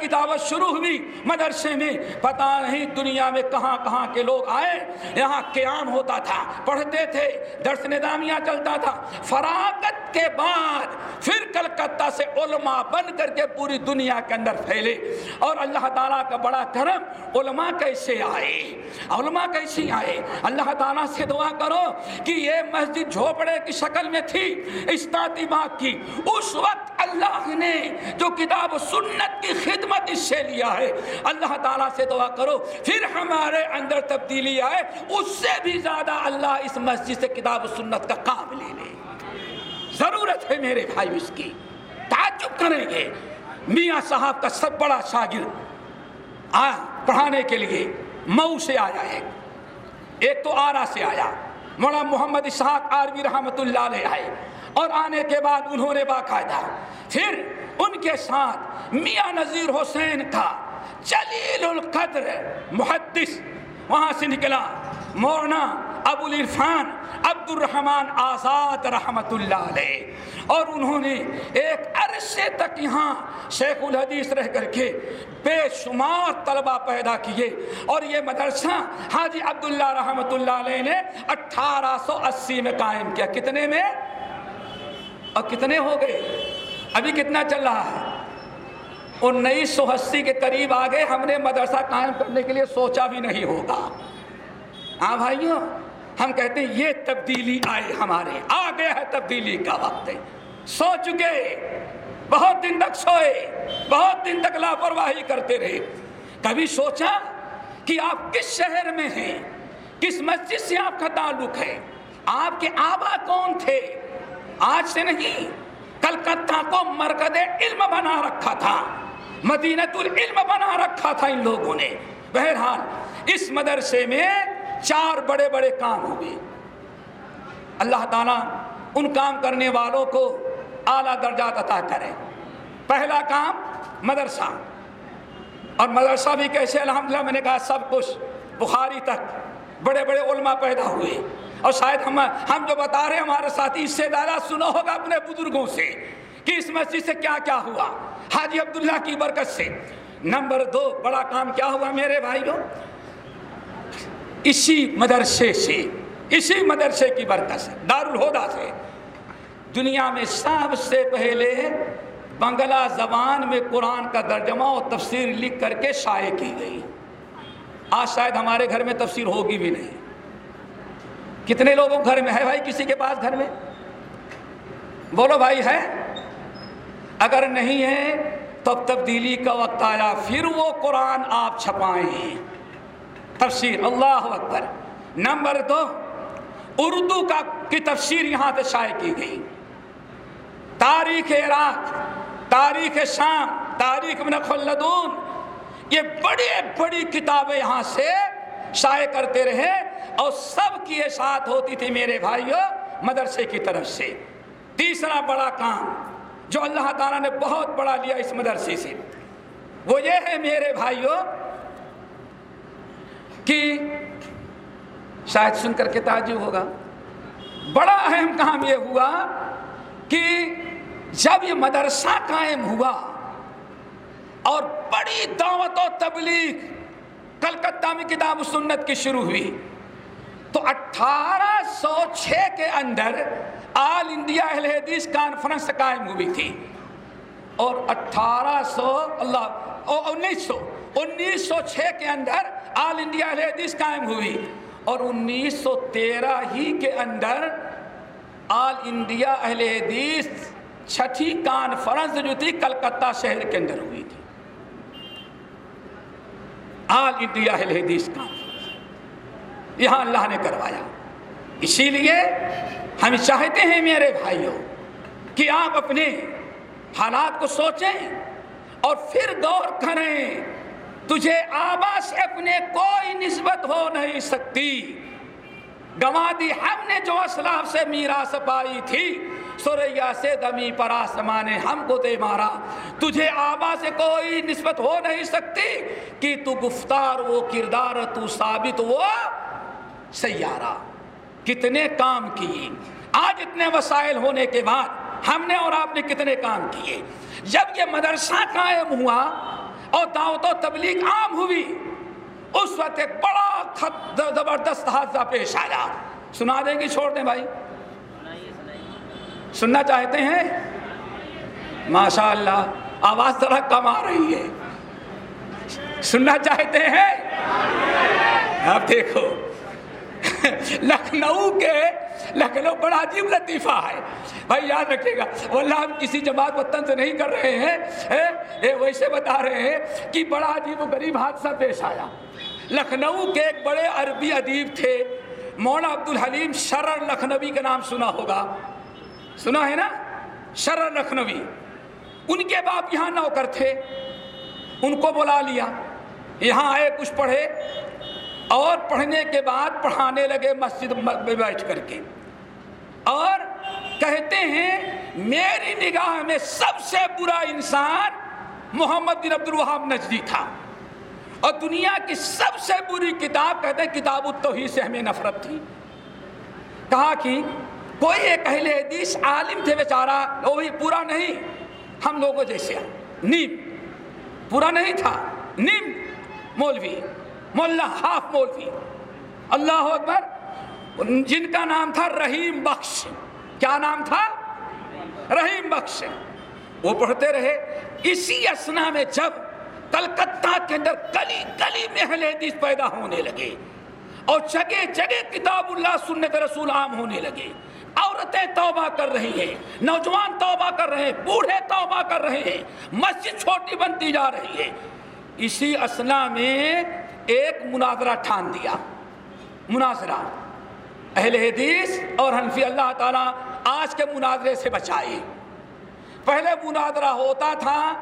کتابت شروع ہوئی مدرسے میں، پتا نہیں دنیا میں کہاں کہاں کے لوگ آئے۔ یہاں قیام ہوتا تھا، پڑھتے تھے، درس نظامیہ چلتا تھا۔ فراغت کے بعد پھر کلکتہ سے علماء بن کر کے پوری دنیا کے اندر پھیلے۔ اور اللہ تعالیٰ کا بڑا کرم علماء کیسے آئے؟ علماء کیسے آئے؟ اللہ تعالیٰ سے دعا کرو کہ یہ مسجد جھوپڑے کی شکل میں تھی استاتی باغ کی۔ اس وقت اللہ نے جو کتاب و سنت کی خدمت اس سے لیا ہے۔ اللہ تعالیٰ سے دعا کرو، پھر ہمارے اندر تبدیلی آئے، اس سے بھی زیادہ اللہ اس مسجد سے کتاب و سنت کا کام لے لے ضرورت ہے میرے بھائی اس کی۔ تعجب کریں گے۔ میاں صاحب کا سب بڑا شاگرد۔ آیا پڑھانے کے لیے مئو سے آیا ہے۔ ایک تو آرا سے آیا۔ مولانا محمد اسحاق عربی رحمت اللہ علیہ آئے اور آنے کے بعد انہوں نے باقاعدہ۔ پھر ان کے ساتھ میاں نذیر حسین کا جلیل القدر، محدث، وہاں سے نکلا۔ مولانا ابو الرفان عبد الرحمن آزاد رحمت اللہ علیہ۔ اور انہوں نے ایک عرصے تک یہاں شیخ الحدیث رہ کر کے بے شمار طلبہ پیدا کیے۔ اور یہ مدرسہ حاجی عبداللہ رحمت اللہ علیہ نے اٹھارہ سو اسی میں قائم کیا۔ کتنے میں؟ اور کتنے ہو گئے؟ ابھی کتنا چل رہا ہے؟ انیس سو اسی کے قریب آگے ہم نے مدرسہ قائم کرنے کے لیے سوچا بھی نہیں ہوگا۔ ہاں بھائیوں، ہم کہتے ہیں یہ تبدیلی آئے ہمارے، آ گیا ہے تبدیلی کا وقت۔ سو چکے، بہت دن تک سوئے، بہت دن تک لاپرواہی کرتے رہے۔ کبھی سوچا کہ آپ کس شہر میں ہیں؟ کس مسجد سے آپ کا تعلق ہے؟ آپ کے آبا کون تھے؟ آج سے نہیں کلکتہ کو مرکز علم بنا رکھا تھا مدینت العلم بنا رکھا تھا ان لوگوں نے۔ بہرحال، اس مدرسے میں چار بڑے بڑے کام ہوئے اللہ تعالیٰ ان کام کرنے والوں کو اعلیٰ درجات عطا کرے۔ پہلا کام مدرسہ۔ اور مدرسہ بھی کیسے؟ الحمدللہ، میں نے کہا سب کچھ بخاری تک بڑے بڑے علماء پیدا ہوئے۔ اور شاید ہم ہم جو بتا رہے ہیں ہمارے ساتھی، اس سے زیادہ سنا ہوگا اپنے بزرگوں سے کہ اس مسجد سے کیا کیا ہوا۔ حاجی عبداللہ کی برکت سے۔ نمبر دو، بڑا کام کیا ہوا میرے بھائیوں؟ اسی مدرسے سے، اسی مدرسے کی برکت سے دارالہدا سے۔ دنیا میں سب سے پہلے بنگلہ زبان میں قرآن کا ترجمہ اور تفسیر لکھ کر کے شائع کی گئی۔ آج شاید ہمارے گھر میں تفسیر ہوگی بھی نہیں۔ کتنے لوگوں گھر میں ہے بھائی کسی کے پاس گھر میں؟ بولو بھائی ہے۔ اگر نہیں ہے تو تبدیلی کا وقت آیا۔ پھر وہ قرآن آپ چھپائیں تفسیر، اللہ اکبر۔ نمبر دو، اردو کا کی تفسیر یہاں سے شائع کی گئی۔ تاریخ عراق، تاریخ شام، تاریخ من خلدون۔ یہ بڑی بڑی کتابیں یہاں سے شائع کرتے رہے اور سب کی اشاعت ہوتی تھی میرے بھائیوں مدرسے کی طرف سے۔ تیسرا بڑا کام جو اللہ تعالیٰ نے بہت بڑا لیا اس مدرسے سے، وہ یہ ہے میرے بھائیوں کہ شاید سن کر کے تعجب ہوگا۔ بڑا اہم کام یہ ہوا کہ جب یہ مدرسہ قائم ہوا اور بڑی دعوت و تبلیغ کلکتہ میں کتاب و سنت کی شروع ہوئی۔ تو اٹھارہ سو چھ کے اندر آل انڈیا اہل حدیث کانفرنس قائم ہوئی تھی۔ اور اٹھارہ سو، اللہ انیس سو انیس سو چھ کے اندر آل انڈیا اہل حدیث قائم ہوئی۔ اور انیس سو تیرہ ہی کے اندر آل انڈیا اہل حدیث چھٹی کانفرنس جو تھی کلکتہ شہر کے اندر ہوئی تھی۔ آل انڈیا اہل حدیث کانفرنس یہاں اللہ نے کروایا۔ اسی لیے ہم چاہتے ہیں میرے بھائیوں کہ آپ اپنے حالات کو سوچیں اور پھر غور کریں۔ تجھے آبا سے اپنے کوئی نسبت ہو نہیں سکتی۔ گوا دی ہم نے جو اسلاف سے میراث پائی تھی سوریا سے دمی پر آسمان ہم کو دے مارا۔ تجھے آبا سے کوئی نسبت ہو نہیں سکتی کہ تو گفتار وہ کردار، تو ثابت وہ سیارہ۔ کتنے کام کیے۔ آج اتنے وسائل ہونے کے بعد ہم نے اور آپ نے کتنے کام کیے۔ جب یہ مدرسہ قائم ہوا اور دعوت و تبلیغ عام ہوئی، اس وقت ایک بڑا زبردست حادثہ پیش آیا۔ سنا دیں گے، چھوڑ دیں بھائی۔ سننا چاہتے ہیں؟ ماشاء اللہ آواز ذرا کم آ رہی ہے۔ سننا چاہتے ہیں؟ اب دیکھو۔ لکھنؤ کے، لکھنؤ بڑا عجیب لطیفہ ہے۔ بھائی یاد رکھیے گا، واللہ ہم کسی جماعت وطن سے نہیں کر رہے ہیں ویسے بتا رہے ہیں کہ بڑا عجیب و غریب حادثہ پیش آیا۔ لکھنؤ کے ایک بڑے عربی ادیب تھے مولا عبد الحلیم شرر لکھنوی کا نام سنا ہوگا۔ سنا ہے نا؟ شرر لکھنوی۔ ان کے باپ یہاں نوکر تھے۔ ان کو بلا لیا۔ یہاں آئے، کچھ پڑھے۔ اور پڑھنے کے بعد پڑھانے لگے مسجد میں بیٹھ کر کے۔ اور کہتے ہیں، میری نگاہ میں سب سے برا انسان محمد بن عبد الوہاب نجدی تھا۔ اور دنیا کی سب سے بری کتاب، کہتے ہیں، کتاب التوحید سے ہمیں نفرت تھی۔ کہا کہ کوئی ایک اہل حدیث عالم تھے بیچارہ، وہ بھی پورا نہیں۔ ہم لوگوں جیسے۔ نیم۔ پورا نہیں تھا۔ نیم۔ مولوی۔ مولا ہاف مولوی۔ اللہ اکبر۔ جن کا نام تھا رحیم بخش۔ کیا نام تھا؟ رحیم بخش۔ وہ پڑھتے رہے۔ اسی اسنا میں جب کلکتہ کے اندر کلی کلی میں اہل حدیث پیدا ہونے لگے اور جگہ جگہ کتاب اللہ سنت رسول عام ہونے لگے۔ عورتیں توبہ کر رہی ہیں، نوجوان توبہ کر رہے ہیں، بوڑھے توبہ کر رہے ہیں، مسجد چھوٹی بنتی جا رہی ہے۔ اسی اسنا میں ایک مناظرہ ٹھان دیا۔ مناظرہ۔ اہل حدیث اور حنفی اللہ تعالیٰ آج کے مناظرے سے بچائے۔ پہلے مناظرہ ہوتا تھا،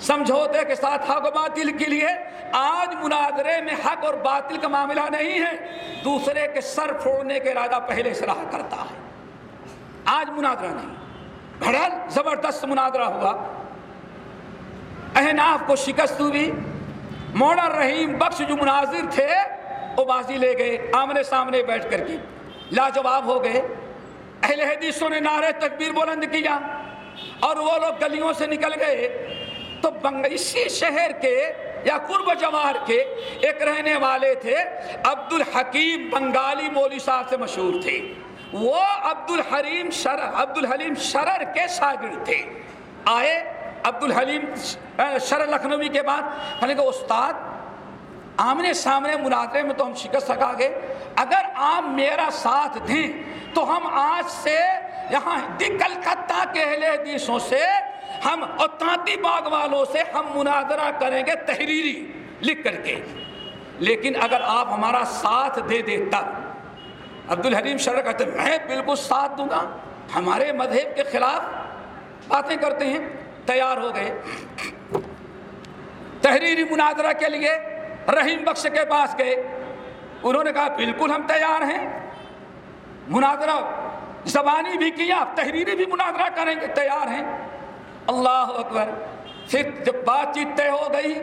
سمجھوتے کے ساتھ حق و باطل کے لیے۔ آج مناظرے میں حق اور باطل کا معاملہ نہیں ہے، دوسرے کے سر پھوڑنے کے ارادہ پہلے سے رہا کرتا ہے۔ آج مناظرہ نہیں۔ بھڑل زبردست مناظرہ ہوا۔ احناف کو شکست ہوئی۔ موڑا رحیم بخش جو مناظر تھے، وہ بازی لے گئے، آمنے سامنے بیٹھ کر کے لاجواب ہو گئے۔ اہل حدیثوں نے نعرے تکبیر بلند کیا اور وہ لوگ گلیوں سے نکل گئے۔ تو اسی شہر کے یا قرب جوار کے ایک رہنے والے تھے عبد الحکیم بنگالی مولوی صاحب سے مشہور تھے۔ وہ عبد الحلیم شرر عبد الحلیم شرر کے شاگرد تھے۔ آئے عبد الحلیم شرر لکھنوی کے بعد۔ نے کہا، استاد، آمنے سامنے مناظرے میں تو ہم شکست سکا گے اگر آپ میرا ساتھ دیں تو ہم آج سے یہاں کلکتہ کے اہل حدیثوں سے ہم اور تانتی باغ والوں سے ہم مناظرہ کریں گے تحریری لکھ کر کے۔ لیکن اگر آپ ہمارا ساتھ دے دے تب عبد الحلیم شرح کہتے ہیں، میں بالکل ساتھ دوں گا۔ ہمارے مذہب کے خلاف باتیں کرتے ہیں، تیار ہو گئے۔ تحریری مناظرہ کے لیے رحیم بخش کے پاس گئے۔ انہوں نے کہا، بالکل ہم تیار ہیں۔ مناظرہ زبانی بھی کیا، تحریری بھی مناظرہ کریں گے، تیار ہیں۔ اللہ اکبر۔ پھر جب بات چیت طے ہو گئی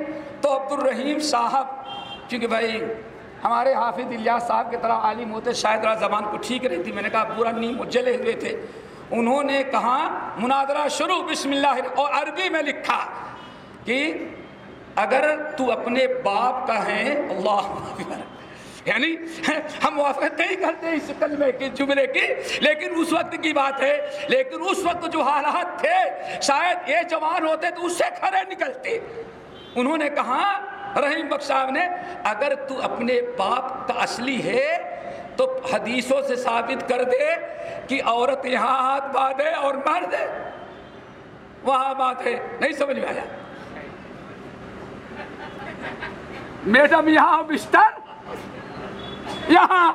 تو عبد الرحیم صاحب، کیونکہ بھائی ہمارے حافظ الیاس صاحب کی طرح عالم ہوتے، شاید زبان کو ٹھیک رہتی میں نے کہا پورا نیم جلے ہوئے تھے۔ انہوں نے کہا، مناظرہ شروع، بسم اللہ، اور عربی میں لکھا کہ اگر تو اپنے باپ کا ہے اللہ اکبر۔ یعنی ہم موافقت نہیں کرتے اس کلمے کی جملے کی، لیکن اس وقت کی بات ہے۔ لیکن اس وقت جو حالات تھے، شاید یہ جوان ہوتے تو اس سے کھڑے نکلتے۔ انہوں نے کہا رحیم بخش صاحب نے، اگر تو اپنے باپ کا اصلی ہے، تو حدیثوں سے ثابت کر دے کہ عورت یہاں ہاتھ باندھے اور مرد وہاں بات ہے۔ نہیں سمجھ میں آیا؟ میڈم یہاں بستر یہاں۔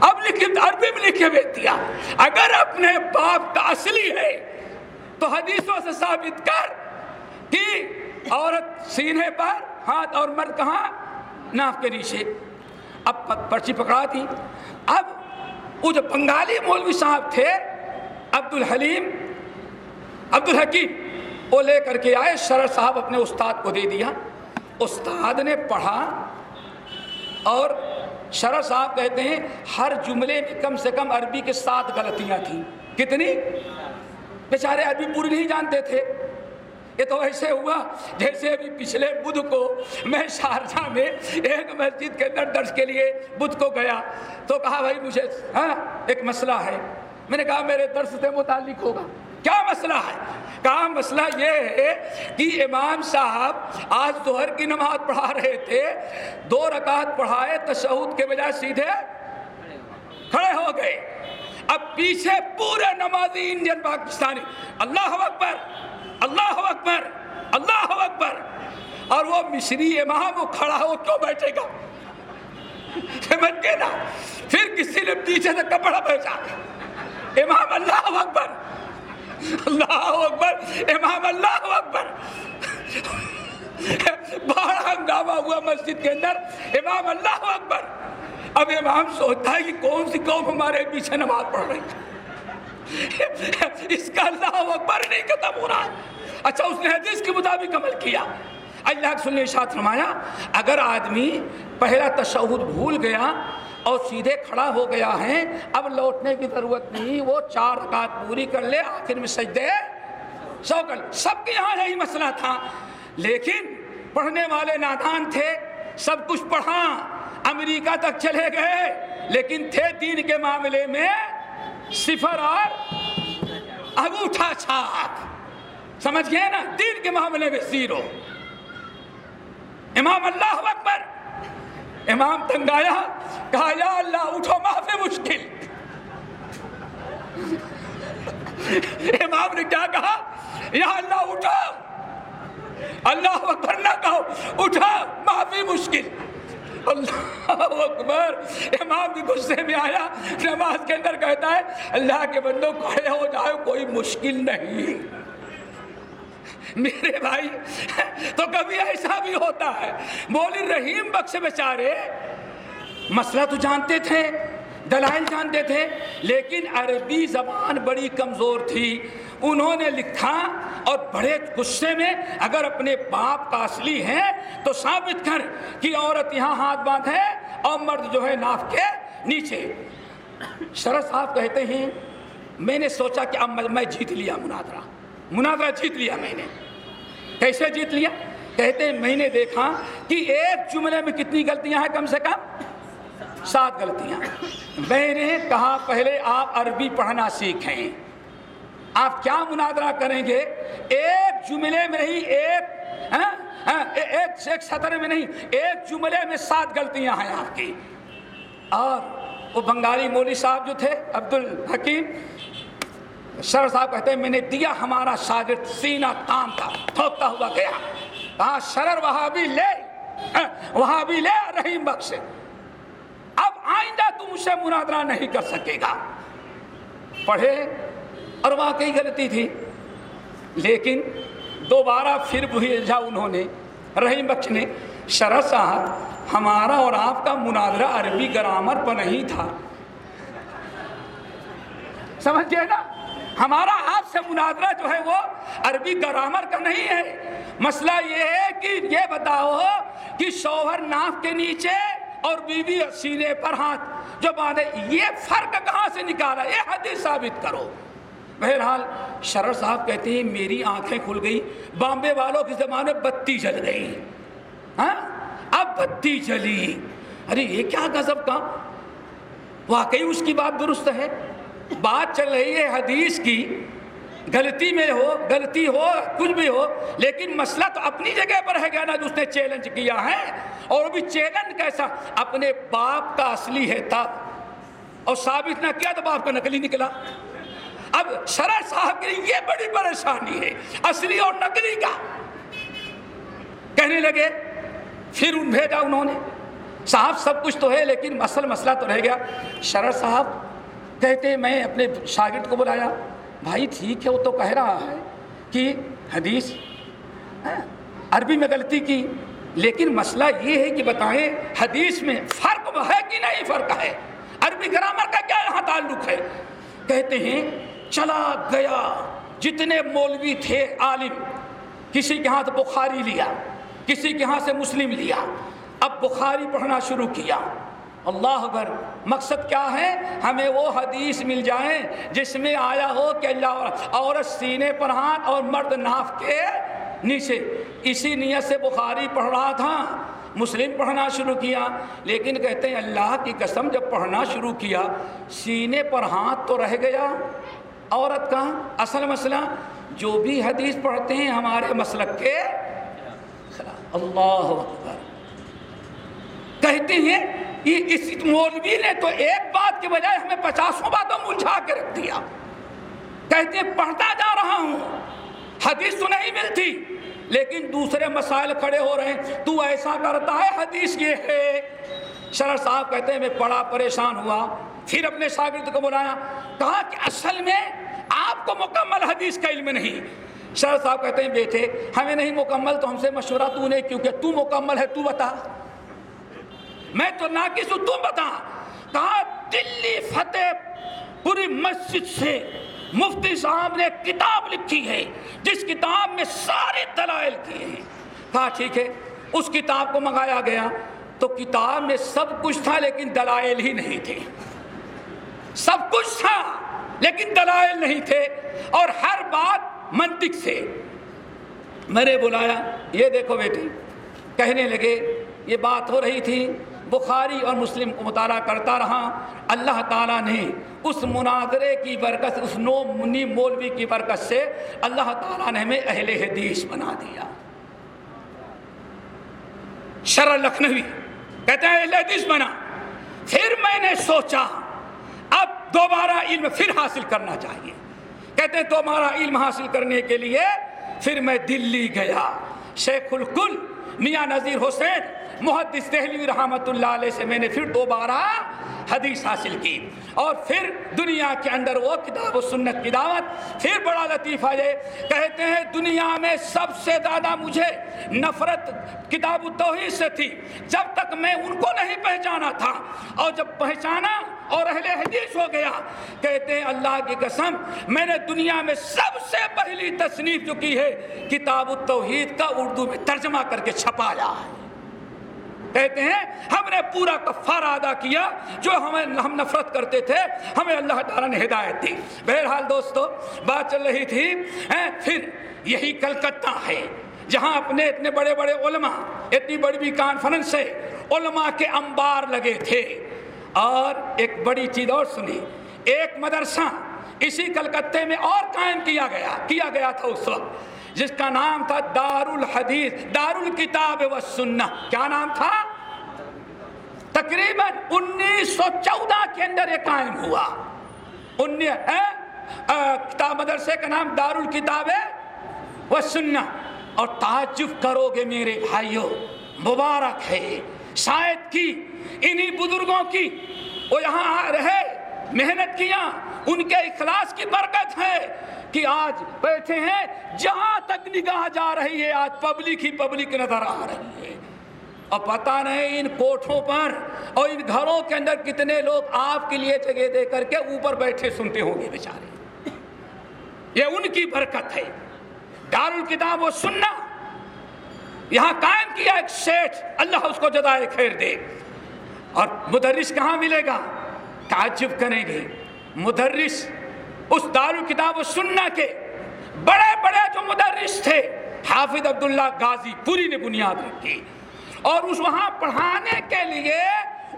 اب لکھے، عربی میں لکھے بیچ دیا اگر اپنے باپ کا اصلی ہے، تو حدیثوں سے ثابت کر کہ عورت سینے پر ہاتھ اور مرد کہاں؟ ناف کے نیچے۔ اب پرچی پکڑا تھی اب وہ جو بنگالی مولوی صاحب تھے عبد الحلیم عبد الحکیم وہ لے کر کے آئے۔ شرر صاحب اپنے استاد کو دے دیا۔ استاد نے پڑھا اور شرح صاحب کہتے ہیں، ہر جملے میں کم سے کم عربی کے سات غلطیاں تھیں۔ کتنی؟ بیچارے عربی پوری نہیں جانتے تھے۔ یہ تو ایسے ہوا جیسے ابھی پچھلے بدھ کو میں شارجہ میں ایک مسجد کے اندر درس کے لیے بدھ کو گیا تو کہا بھائی مجھے ہاں ایک مسئلہ ہے۔ میں نے کہا میرے درس سے متعلق ہوگا۔ کیا مسئلہ ہے؟ کہا مسئلہ یہ ہے کہ امام صاحب آج دوہر کی نماز پڑھا رہے تھے، دو رکعت پڑھائے، تشہد کے بجائے سیدھے کھڑے ہو گئے۔ اب پیچھے پورے نمازی انڈین پاکستانی، اللہ اکبر۔ اللہ اکبر اللہ اکبر۔ اور وہ مصری امام وہ کھڑا ہو کیوں بیٹھے گا؟ سمجھ گئے نا پھر کسی نے پیچھے سے کپڑا بیچا۔ امام اللہ اکبر۔ اللہ اکبر، امام اللہ اکبر۔ بڑا ہنگامہ ہوا مسجد کے اندر۔ امام اللہ اکبر۔ اب امام سوچتا ہے کہ کون سی قوم ہمارے پیچھے نماز پڑھ رہی ہے؟ اس کا اللہ اکبر نہیں ختم ہو رہا اچھا اس نے حدیث کے مطابق عمل کیا۔ اللہ کے سننے شاعت فرمایا، اگر آدمی پہلا تشہد بھول گیا اور سیدھے کھڑا ہو گیا ہے، اب لوٹنے کی ضرورت نہیں، وہ چار رکعت پوری کر لے، آخر میں سجدے سو کر سب کے یہاں یہی مسئلہ تھا۔ لیکن پڑھنے والے نادان تھے، سب کچھ پڑھا امریکہ تک چلے گئے، لیکن تھے دین کے معاملے میں صفر اور انگوٹھا چھاپ۔ سمجھ گئے نا؟ دین کے معاملے میں زیرو۔ امام اللہ اکبر۔ امام تنگایا، کہا، یا اللہ، اٹھو معافی مشکل۔ امام نے کیا کہا؟ یا اللہ، اٹھو۔ اللہ اکبر نہ کہو اٹھا معافی مشکل۔ اللہ اکبر، امام بھی غصے میں آیا، نماز کے اندر کہتا ہے، اللہ کے بندوں، کھڑے ہو جائے کوئی مشکل نہیں۔ میرے بھائی، تو کبھی ایسا بھی ہوتا ہے۔ بولی رحیم بخش بیچارے، مسئلہ تو جانتے تھے، دلائل جانتے تھے، لیکن عربی زبان بڑی کمزور تھی۔ انہوں نے لکھا اور بڑے غصے میں اگر اپنے باپ کا اصلی ہے تو ثابت کر کہ عورت یہاں ہاتھ باندھے اور مرد جو ہے ناف کے نیچے۔ شرح صاحب کہتے ہیں، میں نے سوچا کہ اب میں جیت لیا مناظرہ۔ مناظرہ جیت لیا میں نے۔ کیسے جیت لیا؟ کہتے ہیں، میں نے دیکھا کہ ایک جملے میں کتنی غلطیاں ہیں کم سے کم سات غلطیاں۔ میں نے کہا، پہلے آپ عربی پڑھنا سیکھیں۔ آپ کیا مناظرہ کریں گے؟ ایک جملے میں نہیں، ایک ایک ایک سطر میں نہیں، ایک جملے میں سات غلطیاں ہیں آپ کی۔ اور وہ بنگالی مولوی صاحب جو تھے عبد الحکیم سر صاحب کہتے ہیں، میں نے دیا ہمارا شاگرد سینہ کام کا، تھوکتا ہوا گیا۔ کہا، شرر وہاں بھی لے وہاں بھی لے، رحیم بخش۔ اب آئندہ تم اسے مناظرہ نہیں کر سکے گا۔ پڑھے اور واقعی غلطی تھی۔ لیکن دوبارہ پھر بھیجا انہوں نے، رحیم بخش نے، شرح صاحب، ہمارا اور آپ کا مناظرہ عربی گرامر پر نہیں تھا۔ سمجھے نا؟ ہمارا آپ سے مناظرہ جو ہے وہ عربی گرامر کا نہیں ہے۔ مسئلہ یہ ہے کہ یہ بتاؤ کہ شوہر ناف کے نیچے اور بیوی سینے پر ہاتھ۔ جو باندھے یہ فرق کہاں سے نکالا؟ یہ حدیث ثابت کرو۔ بہرحال شرر صاحب کہتے ہیں میری آنکھیں کھل گئی بامبے والوں کے زمانے بتی جل گئی۔ ہاں؟ اب بتی جلی۔ ارے، یہ کیا غضب کا واقعی اس کی بات درست ہے۔ بات چل رہی ہے حدیث کی۔ غلطی میں ہو، غلطی ہو، کچھ بھی ہو، لیکن مسئلہ تو اپنی جگہ پر ہے گیا نا جو اس نے چیلنج کیا ہے۔ اور بھی چیلنج کیسا؟ اپنے باپ کا اصلی ہے تب اور ثابت نہ کیا تو باپ کا نقلی نکلا۔ اب شرح صاحب کے لیے یہ بڑی پریشانی ہے، اصلی اور نقلی کا۔ کہنے لگے، پھر ان بھیجا انہوں نے۔ صاحب سب کچھ تو ہے، لیکن مسل مسئلہ تو رہ گیا۔ شرح صاحب کہتے، میں اپنے شاگرد کو بلایا، بھائی ٹھیک ہے، وہ تو کہہ رہا ہے کہ حدیث ہاں، عربی میں غلطی کی، لیکن مسئلہ یہ ہے کہ بتائیں حدیث میں فرق ہے کہ نہیں فرق ہے؟ عربی گرامر کا کیا یہاں تعلق ہے؟ کہتے ہیں چلا گیا۔ جتنے مولوی تھے عالم، کسی کے ہاتھ بخاری لیا، کسی کے ہاں سے مسلم لیا۔ اب بخاری پڑھنا شروع کیا۔ اللہ اکبر، مقصد کیا ہے؟ ہمیں وہ حدیث مل جائیں جس میں آیا ہو کہ اللہ، عورت سینے پر ہاتھ اور مرد ناف کے نیچے۔ اسی نیت سے بخاری پڑھ رہا تھا۔ مسلم پڑھنا شروع کیا۔ لیکن کہتے ہیں اللہ کی قسم، جب پڑھنا شروع کیا، سینے پر ہاتھ تو رہ گیا۔ عورت کا اصل مسئلہ جو بھی حدیث پڑھتے ہیں ہمارے مسلک کے اللہ اکبر۔ کہتے ہیں، یہ اس مولوی نے تو ایک بات کے بجائے ہمیں پچاسوں باتوں ملجھا کے رکھ دیا۔ کہتے ہیں، پڑھتا جا رہا ہوں۔ حدیث تو نہیں ملتی، لیکن دوسرے مسائل کھڑے ہو رہے ہیں۔ تو ایسا کرتا ہے، حدیث یہ ہے۔ شرح صاحب کہتے ہیں، میں بڑا پریشان ہوا۔ پھر اپنے شاگرد کو بلایا، کہا کہ اصل میں آپ کو مکمل حدیث کا علم نہیں۔ شرح صاحب کہتے ہیں، بیٹے، ہمیں نہیں مکمل تو ہم سے مشورہ تو نہیں کیونکہ تو مکمل ہے، تو بتا۔ میں تو ناقص ہوں تم بتا۔ کہا، دلی فتح پوری مسجد سے مفتی صاحب نے کتاب لکھی ہے، جس کتاب میں سارے دلائل کیے ہیں۔ کہا، ٹھیک ہے، اس کتاب کو منگایا گیا۔ تو کتاب میں سب کچھ تھا، لیکن دلائل ہی نہیں تھے۔ سب کچھ تھا۔ لیکن دلائل نہیں تھے اور ہر بات منطق سے۔ میں نے بلایا، یہ دیکھو بیٹی کہنے لگے، یہ بات ہو رہی تھی، بخاری اور مسلم کو مطالعہ کرتا رہا۔ اللہ تعالیٰ نے اس مناظرے کی برکت، اس نو منی مولوی کی برکت سے اللہ تعالیٰ نے ہمیں اہل حدیث بنا دیا۔ شر لکھنوی کہتے ہیں، اہل حدیث بنا۔ پھر میں نے سوچا، اب دوبارہ علم پھر حاصل کرنا چاہیے۔ کہتے ہیں دوبارہ علم حاصل کرنے کے لیے پھر میں دلی گیا۔ شیخ الکل میاں نذیر حسین محدث دہلی رحمت اللہ علیہ سے میں نے پھر دوبارہ حدیث حاصل کی۔ اور پھر دنیا کے اندر وہ کتاب و سنت کی دعوت پھر بڑا لطیفہ یہ کہتے ہیں دنیا میں سب سے زیادہ مجھے نفرت کتاب و توحید سے تھی۔ جب تک میں ان کو نہیں پہچانا تھا۔ اور جب پہچانا اور اہل حدیث ہو گیا، کہتے ہیں اللہ کی قسم، میں نے دنیا میں سب سے پہلی تصنیف جو کی ہے، کتاب التوحید کا اردو میں ترجمہ کر کے چھپایا ہے۔ کہتے ہیں، ہم نے پورا کفارہ ادا کیا جو ہمیں ہم نفرت کرتے تھے، ہمیں اللہ تعالیٰ نے ہدایت دی۔ بہرحال دوستو، بات چل رہی تھی پھر یہی کلکتہ ہے، جہاں اپنے اتنے بڑے بڑے علماء، اتنی بڑی بھی کانفرنس سے علماء کے انبار لگے تھے۔ اور ایک بڑی چیز اور سنی، ایک مدرسہ اسی کلکتے میں اور قائم کیا گیا کیا گیا تھا اس وقت؟ جس کا نام تھا دار الحدیث دار الکتاب و سننا کیا نام تھا؟ تقریباً انیس سو چودہ کے اندر یہ قائم ہوا۔ کتاب مدرسے کا نام دار الکتاب و سننا اور تعجب کرو گے میرے بھائیوں مبارک ہے۔ شاید کی انہی بزرگوں کی وہ یہاں رہے، محنت کیا، ان کے اخلاص کی برکت ہے۔ کہ آج بیٹھے ہیں، جہاں تک نگاہ جا رہی ہے، آج پبلک ہی پبلک نظر آ رہی ہے۔ اور پتہ نہیں ان کوٹھوں پر اور ان گھروں کے اندر کتنے لوگ آپ کے لیے جگہ دے کر کے اوپر بیٹھے سنتے ہوں گے بیچارے۔ یہ ان کی برکت ہے۔ دار الکتاب و سننا یہاں قائم کیا ایک سیٹ اللہ اس کو جدائے خیر دے۔ اور مدرس کہاں ملے گا؟ تعجب کریں گے۔ مدرس اس دار کتاب و سننا کے بڑے بڑے جو مدرس تھے، حافظ عبداللہ غازی پوری نے بنیاد رکھی۔ اور اس وہاں پڑھانے کے لیے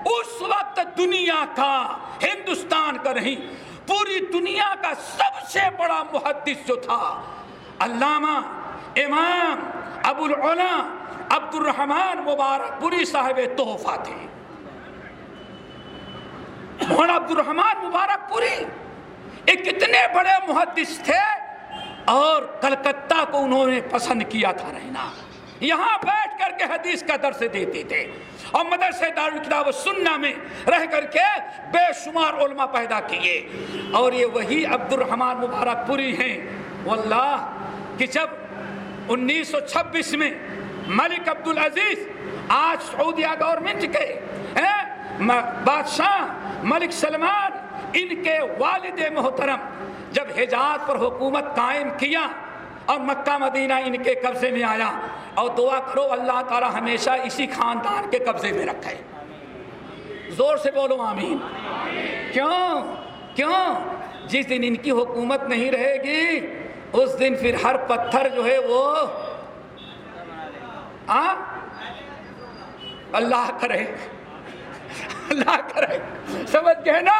اس وقت دنیا کا، ہندوستان کا نہیں، پوری دنیا کا سب سے بڑا محدث جو تھا، علامہ امام ابو العلا عبد الرحمن مبارک پوری صاحب تحفہ تھے۔ مولانا عبد الرحمن مبارک پوری ایک کتنے بڑے محدث تھے اور کلکتہ کو انہوں نے پسند کیا تھا رہنا۔ یہاں بیٹھ کر کے حدیث کا درس دیتے تھے۔ اور مدرسے دارالکتاب سننا میں رہ کر کے بے شمار علماء پیدا کیے۔ اور یہ وہی عبد الرحمن مبارک پوری ہیں۔ واللہ کہ جب انیس سو چھبیس میں ملک عبدالعزیز آج سعودیہ گورنمنٹ کے بادشاہ ملک سلمان ان کے والد محترم، جب حجاز پر حکومت قائم کیا اور مکہ مدینہ ان کے قبضے میں آیا اور دعا کرو اللہ تعالی ہمیشہ اسی خاندان کے قبضے میں رکھے۔ زور سے بولو آمین۔ کیوں؟ کیوں؟ جس دن ان کی حکومت نہیں رہے گی، اس دن پھر ہر پتھر جو ہے وہ آ اللہ کرے۔ اللہ کرے۔ سمجھ گئے نا؟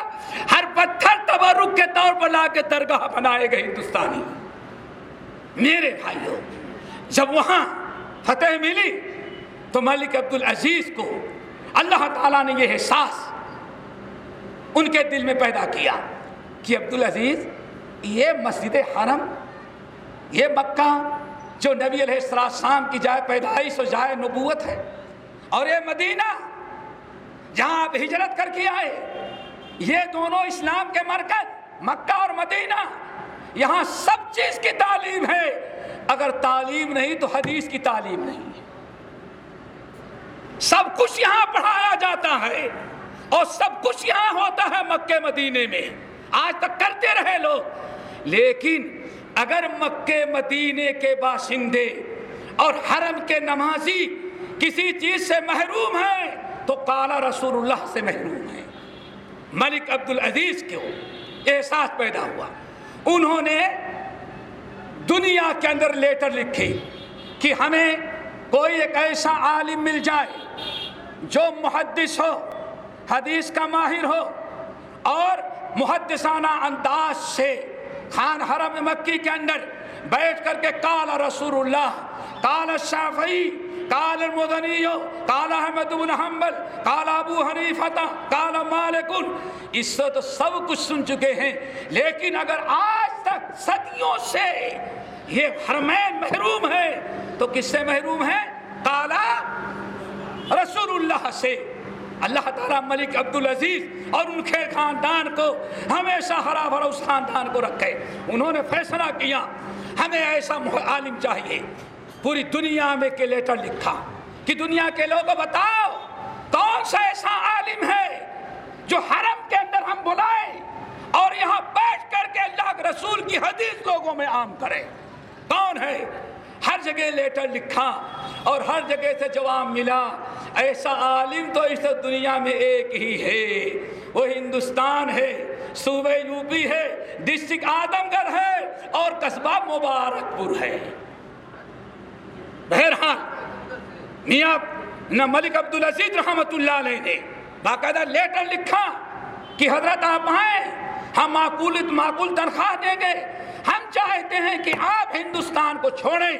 ہر پتھر تبرک کے طور پر لا کے درگاہ بنائے گئے ہندوستانی۔ میرے بھائیوں جب وہاں فتح ملی تو ملک عبدالعزیز کو اللہ تعالیٰ نے یہ احساس ان کے دل میں پیدا کیا کہ عبدالعزیز، یہ مسجد حرم، یہ مکہ جو نبی علیہ السلام کی جائے پیدائش اور جائے نبوت ہے، اور یہ مدینہ جہاں آپ ہجرت کر کے آئے، یہ دونوں اسلام کے مرکز، مکہ اور مدینہ، یہاں سب چیز کی تعلیم ہے۔ اگر تعلیم نہیں تو حدیث کی تعلیم نہیں۔ سب کچھ یہاں پڑھایا جاتا ہے اور سب کچھ یہاں ہوتا ہے مکے مدینے میں۔ آج تک کرتے رہے لوگ۔ لیکن اگر مکے مدینے کے باشندے اور حرم کے نمازی کسی چیز سے محروم ہیں تو کالا رسول اللہ سے محروم ہے ملک عبد العزیز کو احساس پیدا ہوا۔ انہوں نے دنیا کے اندر لیٹر لکھی کہ ہمیں کوئی ایک ایسا عالم مل جائے جو محدث ہو، حدیث کا ماہر ہو، اور محدثانہ انداز سے خان حرم مکی کے اندر بیٹھ کر کے کالا رسول اللہ کالا شافعی قال المدنی، قال احمد بن حنبل، قال ابو حنیفہ، قال مالک۔ اس سے تو سب کچھ سن چکے ہیں، لیکن اگر آج تک صدیوں سے یہ حرمین محروم ہے تو کس سے محروم ہے قال اللہ سے۔ اللہ تعالیٰ ملک عبدالعزیز اور ان کے خاندان کو ہمیشہ ہرا بھرا اس خاندان کو رکھے۔ انہوں نے فیصلہ کیا ہمیں ایسا عالم چاہیے۔ پوری دنیا میں کے لیٹر لکھا۔ کہ دنیا کے لوگوں بتاؤ، کون سا ایسا عالم ہے جو حرم کے اندر ہم بلائیں اور یہاں بیٹھ کر کے اللہ کے رسول کی حدیث لوگوں میں عام کرے؟ کون ہے؟ ہر جگہ لیٹر لکھا اور ہر جگہ سے جواب ملا، ایسا عالم تو اس دنیا میں ایک ہی ہے۔ وہ ہندوستان ہے، صوبہ یو پی ہے ڈسٹرکٹ آدم گڑھ ہے اور قصبہ مبارک پور ہے۔ بہرحال، میاں نہ ملک عبدالعزیز رحمت اللہ علیہ نے باقاعدہ لیٹر لکھا کہ حضرت آپ آئیں، ہم معقول معقول تنخواہ دیں گے۔ چاہتے ہیں کہ آپ ہندوستان کو چھوڑیں۔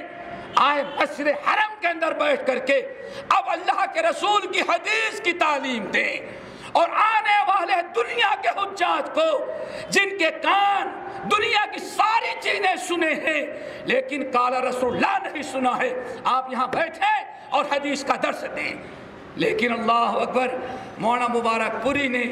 آئے مسجد حرم کے اندر بیٹھ کر کے اب اللہ کے رسول کی حدیث کی تعلیم دیں۔ اور آنے والے دنیا کے حجات کو، جن کے کان دنیا کی ساری چیزیں سنے ہیں، لیکن کالا رسول اللہ نہیں سنا ہے۔ آپ یہاں بیٹھے اور حدیث کا درس دیں۔ لیکن اللہ اکبر، مولانا مبارک پوری نے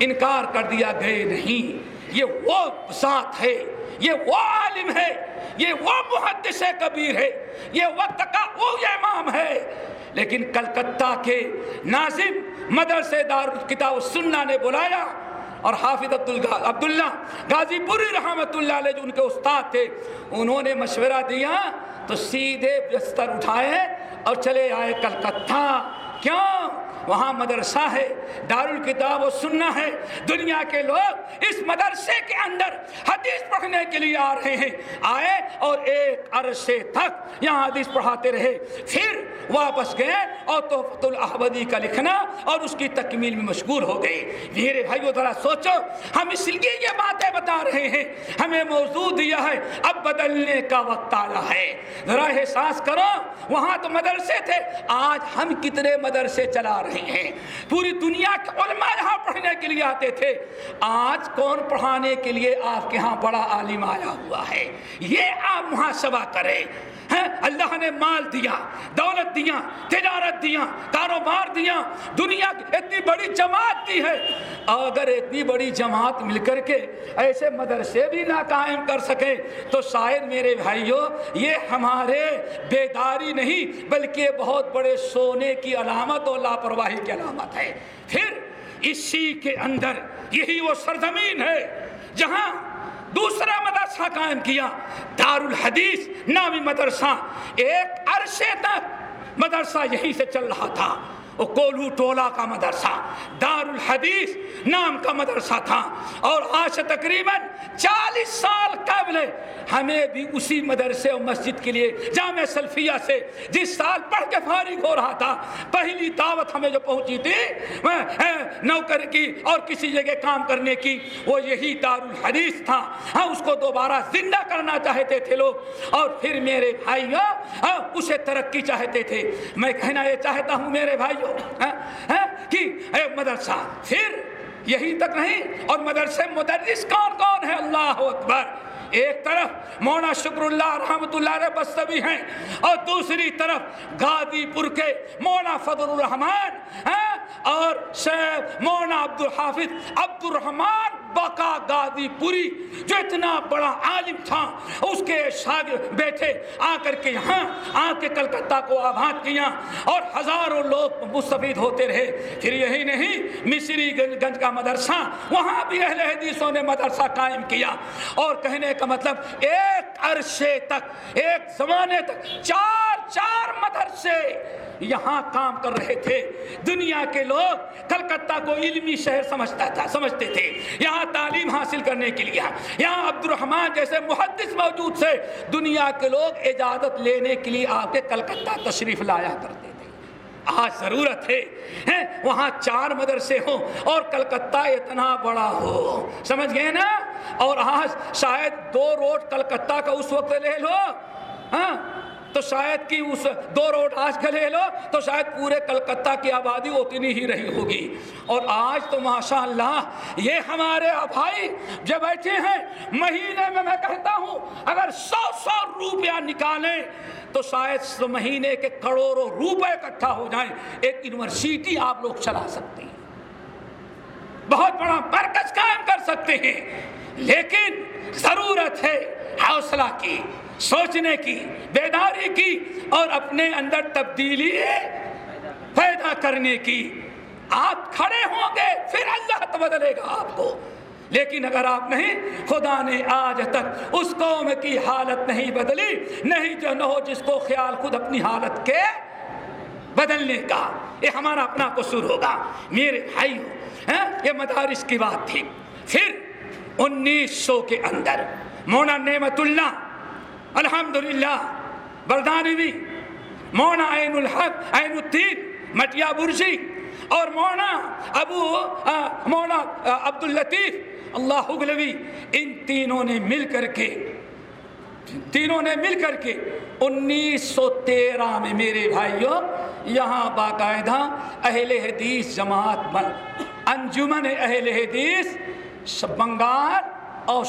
انکار کر دیا، گئے نہیں۔ یہ وہ ذات ہے یہ وہ عالم ہے، یہ وہ محدث کبیر ہے، یہ وقت کا وہ امام ہے۔ لیکن کلکتہ کے ناظم مدرسے دار کتاب سننا نے بلایا اور حافظ عبداللہ غازی پوری رحمت اللہ علیہ جو ان کے استاد تھے، انہوں نے مشورہ دیا تو سیدھے بستر اٹھائے اور چلے آئے کلکتہ۔ کیوں؟ وہاں مدرسہ ہے دار الکتاب و سننا ہے۔ دنیا کے لوگ اس مدرسے کے اندر حدیث پڑھنے کے لیے آ رہے ہیں۔ آئے اور ایک عرصے تک یہاں حدیث پڑھاتے رہے۔ پھر واپس گئے اور تحفت الاحمدی کا لکھنا اور اس کی تکمیل میں مشغول ہو گئے۔ میرے بھائیو، ذرا سوچو، ہم اس لیے یہ باتیں بتا رہے ہیں۔ ہمیں موضوع دیا ہے، اب بدلنے کا وقت آیا ہے۔ ذرا احساس کرو، وہاں تو مدرسے تھے۔ آج ہم کتنے مدرسے چلا رہے ہیں؟ پوری دنیا کے علماء یہاں پڑھنے کے لیے آتے تھے۔ آج کون پڑھانے کے لیے آپ کے ہاں بڑا عالم آیا ہوا ہے؟ یہ آپ محاسبہ کریں۔ اللہ نے مال دیا، دولت دیا، تجارت دیا، کاروبار دیا، دنیا اتنی بڑی جماعت دی ہے۔ اگر اتنی بڑی جماعت مل کر کے ایسے مدرسے بھی نہ قائم کر سکے، تو شاید میرے بھائیوں، یہ ہمارے بیداری نہیں، بلکہ بہت بڑے سونے کی علامت اور لاپرواہی کی علامت ہے۔ پھر اسی کے اندر یہی وہ سرزمین ہے، جہاں دوسرا مدرسہ قائم کیا دار الحدیث نامی مدرسہ۔ ایک عرصے تک مدرسہ یہیں سے چل رہا تھا۔ وہ کولو ٹولا کا مدرسہ دار الحدیث نام کا مدرسہ تھا۔ اور آج تقریباً چالیس سال قبل ہمیں بھی اسی مدرسے اور مسجد کے لیے جامع سلفیہ سے جس سال پڑھ کے فارغ ہو رہا تھا، پہلی دعوت ہمیں جو پہنچی تھی نوکر کی اور کسی جگہ کام کرنے کی، وہ یہی دار الحدیث تھا۔ ہم اس کو دوبارہ زندہ کرنا چاہتے تھے لوگ۔ اور پھر میرے بھائیوں ہاں، اسے ترقی چاہتے تھے۔ میں کہنا یہ چاہتا ہوں میرے بھائیوں ہاں، کہ اے مدرسہ، پھر یہی تک نہیں، اور مدرسے مدرس کون کون ہے؟ اللہ اکبر۔ ایک طرف مونا شکر اللہ رحمت اللہ علیہ بستوی ہیں اور دوسری طرف گادی پور کے مونا فضل الرحمان ہیں اور شیخ مونا عبد الحافظ عبد الرحمان بقا گادی پوری جو اتنا بڑا عالم تھا، اس کے شاگرد بیٹھے آ کر کے یہاں، آ کے کلکتہ کو آباد کیا اور ہزاروں لوگ مستفید ہوتے رہے۔ پھر یہی نہیں، مصری گنج کا مدرسہ، وہاں بھی اہل حدیثوں نے مدرسہ قائم کیا۔ اور کہنے کا مطلب ایک عرصے تک، ایک زمانے تک چار چار مدرسے یہاں کام کر رہے تھے۔ دنیا کے لوگ کلکتہ کو علمی شہر سمجھتا تھا، سمجھتے تھے۔ یہاں تعلیم حاصل کرنے کے لیے، یہاں عبد الرحمان جیسے محدث موجود سے دنیا کے لوگ اجازت لینے کے لیے آ کے کلکتہ تشریف لایا کرتے تھے۔ آج ضرورت ہے وہاں چار مدرسے ہوں اور کلکتہ اتنا بڑا ہو۔ سمجھ گئے نا؟ اور آج شاید دو روڈ کلکتہ کا اس وقت لے لو۔ ہاں؟ تو شاید کہ اس دو روڈ آج کا لے لو، تو شاید پورے کلکتہ کی آبادی اتنی ہی رہی ہوگی۔ اور آج تو ماشاء اللہ یہ ہمارے بھائی جو بیٹھے ہیں، مہینے میں میں کہتا ہوں، اگر سو سو روپیہ نکالیں، تو شاید مہینے کے کروڑوں روپے اکٹھا ہو جائیں۔ ایک یونیورسٹی آپ لوگ چلا سکتے ہیں۔ بہت بڑا مرکز قائم کر سکتے ہیں۔ لیکن ضرورت ہے حوصلہ کی۔ سوچنے کی، بیداری کی اور اپنے اندر تبدیلی پیدا کرنے کی۔ آپ کھڑے ہوں گے، پھر اللہ تو بدلے گا آپ کو۔ لیکن اگر آپ نہیں، خدا نے آج تک اس قوم کی حالت نہیں بدلی، نہیں جو نہ ہو، جس کو خیال خود اپنی حالت کے بدلنے کا۔ یہ ہمارا اپنا قصور ہوگا۔ میرے بھائی ہاں، یہ مدارس کی بات تھی۔ پھر انیس سو کے اندر مونا نعمت اللہ الحمدللہ بردانوی مونا عین الحق عین الدین مٹیا برجی اور مونا ابو مونا عبد اللطیف اللہ غلوی ان تینوں نے مل کر کے تینوں نے مل کر کے انیس سو تیرہ میں میرے بھائیوں یہاں باقاعدہ اہل حدیث جماعت بن انجمن اہل حدیث بنگال اور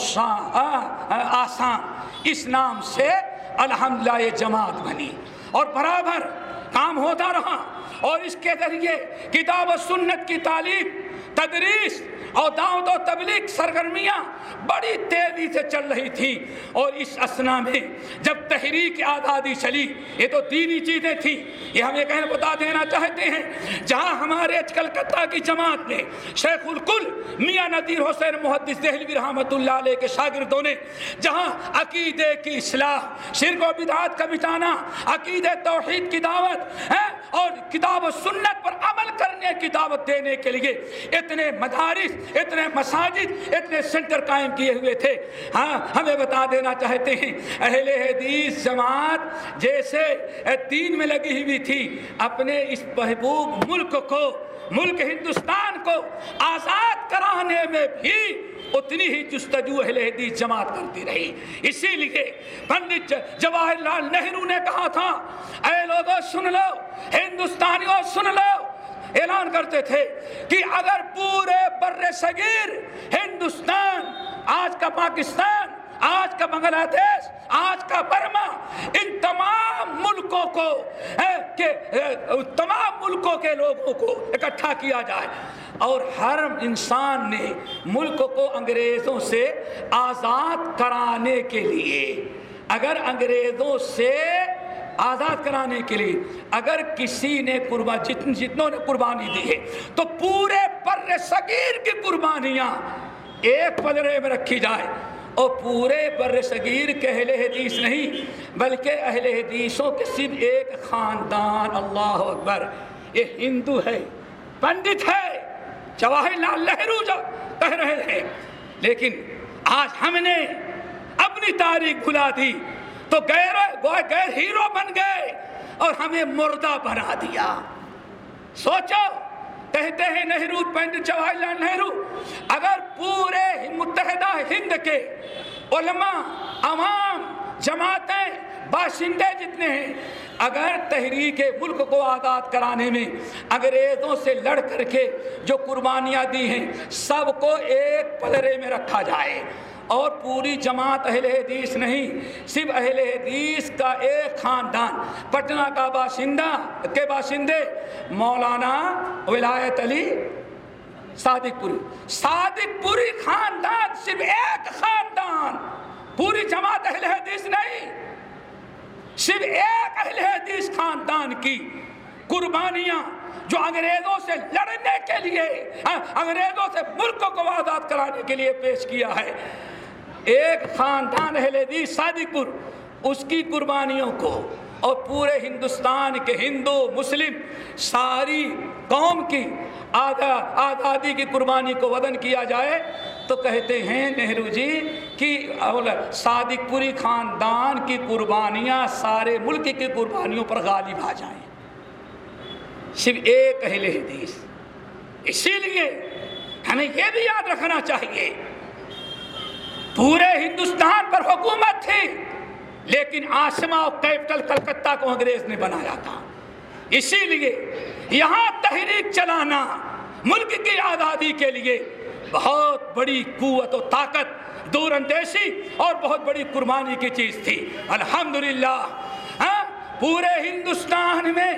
آسان۔ اس نام سے الحمدللہ یہ جماعت بنی۔ اور برابر کام ہوتا رہا۔ اور اس کے ذریعے کتاب و سنت کی تعلیم تدریس اور دعوت و تبلیغ سرگرمیاں بڑی تیزی سے چل رہی تھی اور اس اسنا میں جب تحریک آزادی چلی، یہ تو تین ہی چیزیں تھیں۔ یہ ہم یہ کہنا بتا دینا چاہتے ہیں۔ جہاں ہمارے کلکتہ کی جماعت نے شیخ الکل میاں نذیر حسین محدث دہلوی رحمۃ اللہ علیہ کے شاگردوں نے، جہاں عقیدے کی اصلاح، شرک و بدعات کا مٹانا عقید توحید کی دعوت ہے اور کتاب و سنت پر عمل کرنے کی دعوت دینے کے لیے اتنے مدارس، اتنے مساجد، اتنے سنٹر قائم کیے ہوئے تھے۔ ہاں ہمیں بتا دینا چاہتے ہیں، اہل حدیث جماعت جیسے تین میں لگی ہوئی تھی، اپنے اس محبوب ملک کو، ملک ہندوستان کو آزاد کرانے میں بھی اتنی ہی جستجو اہل حدیث جماعت کرتی رہی۔ اسی لیے پنڈت جواہر لال نہرو نے کہا تھا، اے لوگوں سن لو، ہندوستانیوں سن لو اعلان کرتے تھے کہ اگر پورے بر صغیر ہندوستان، آج کا پاکستان، آج کا بنگلہ دیش، آج کا برما، ان تمام ملکوں کو کہ تمام ملکوں کے لوگوں کو اکٹھا کیا جائے۔ اور ہر انسان نے ملک کو انگریزوں سے آزاد کرانے کے لیے، اگر انگریزوں سے آزاد کرانے کے لیے اگر کسی نے قربان جتن، جتنوں نے قربانی دی ہے، تو پورے پر صغیر کی قربانیاں ایک پدرے میں رکھی جائے۔ اور پورے بر صغیر کے اہل حدیث نہیں، بلکہ اہل حدیثوں کے صرف ایک خاندان۔ اللہ اکبر، یہ ہندو ہے، پنڈت ہے، جواہر لال نہرو جو کہہ رہے ہیں۔ لیکن آج ہم نے اپنی تاریخ بھلا دی۔ تو غیر غیر ہیرو بن گئے اور ہمیں مردہ بنا دیا۔ سوچو، کہتے ہیں نہرو پنڈت جواہر لال نہرو، اگر پورے متحدہ ہند کے علماء، عوام، جماعتیں، باشندے جتنے ہیں، اگر تحریک ملک کو آزاد کرانے میں انگریزوں سے لڑ کر کے جو قربانیاں دی ہیں، سب کو ایک پلرے میں رکھا جائے۔ اور پوری جماعت اہل حدیث نہیں، صرف اہل حدیث کا ایک خاندان، پٹنہ کا باشندہ کے باشندے مولانا ولایت علی صادق پوری۔ صادق پوری خاندان، صرف ایک خاندان، پوری جماعت اہل حدیث نہیں، صرف ایک اہل حدیث خاندان کی قربانیاں جو انگریزوں سے لڑنے کے لیے ہاں، انگریزوں سے ملک کو آزاد کرانے کے لیے پیش کیا ہے۔ ایک خاندان اہل حدیث صادق پور، اس کی قربانیوں کو، اور پورے ہندوستان کے ہندو، مسلم، ساری قوم کی آزادی کی قربانی کو ودن کیا جائے، تو کہتے ہیں نہرو جی کہ صادق پوری خاندان کی قربانیاں سارے ملک کی قربانیوں پر غالب آ جائیں۔ صرف ایک اہل حدیث اسی لیے ہمیں یہ بھی یاد رکھنا چاہیے پورے ہندوستان پر حکومت تھی، لیکن آسما اور کیپٹل کلکتہ کو انگریز نے بنایا تھا۔ اسی لیے یہاں تحریک چلانا ملک کی آزادی کے لیے بہت بڑی قوت و طاقت دور اندیشی اور بہت بڑی قربانی کی چیز تھی۔ الحمدللہ ہاں پورے ہندوستان میں،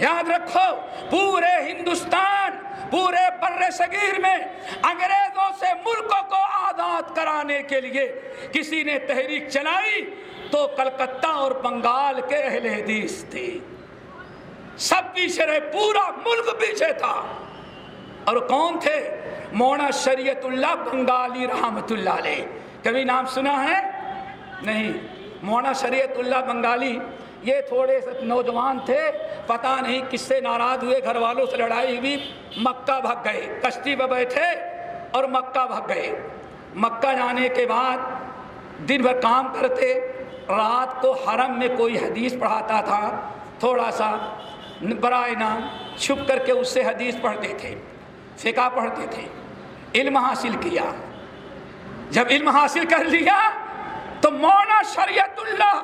یاد رکھو، پورے ہندوستان پورے بر صغیر میں انگریزوں سے ملکوں کو آزاد کرانے کے لیے کسی نے تحریک چلائی تو کلکتہ اور بنگال کے اہل حدیث تھے۔ سب پیچھے رہے، پورا ملک پیچھے تھا۔ اور کون تھے؟ مونا شریعت اللہ بنگالی رحمت اللہ علیہ۔ کبھی نام سنا ہے؟ نہیں۔ مونا شریعت اللہ بنگالی یہ تھوڑے سے نوجوان تھے، پتہ نہیں کس سے ناراض ہوئے، گھر والوں سے لڑائی ہوئی، مکہ بھگ گئے، کشتی پہ بیٹھے اور مکہ بھگ گئے۔ مکہ جانے کے بعد دن بھر کام کرتے، رات کو حرم میں کوئی حدیث پڑھاتا تھا، تھوڑا سا برائے نام چھپ کر کے اس سے حدیث پڑھتے تھے، فقہ پڑھتے تھے۔ علم حاصل کیا۔ جب علم حاصل کر لیا تو مونا شریعت اللہ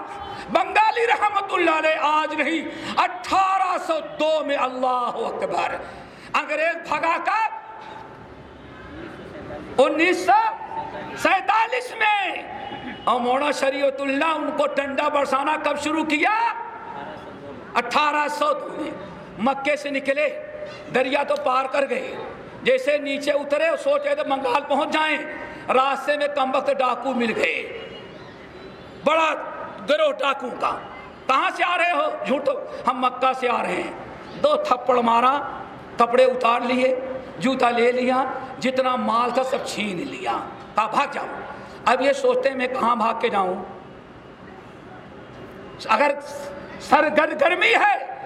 بنگالی رحمت اللہ علیہ آج نہیں، اٹھارہ سو دو میں اللہ اکبر۔ انگریز بھگا کر انیس سو سینتالیس میں۔ اور مونا شریعت اللہ ان کو ٹنڈا برسانا کب شروع کیا؟ اٹھارہ سو دو میں۔ مکے سے نکلے، دریا تو پار کر گئے۔ جیسے نیچے اترے اور سوچے تو بنگال پہنچ جائیں۔ راستے میں کم وقت ڈاکو مل گئے۔ بڑا گروہ ڈاکو کا۔ کہاں سے آ رہے ہو؟ جھوٹو۔ ہم مکہ سے آ رہے ہیں۔ دو تھپڑ مارا، کپڑے اتار لیے، جوتا لے لیا، جتنا مال تھا سب چھین لیا۔ کہا بھاگ جاؤ۔ اب یہ سوچتے میں کہاں بھاگ کے جاؤں۔ اگر سر گرمی ہے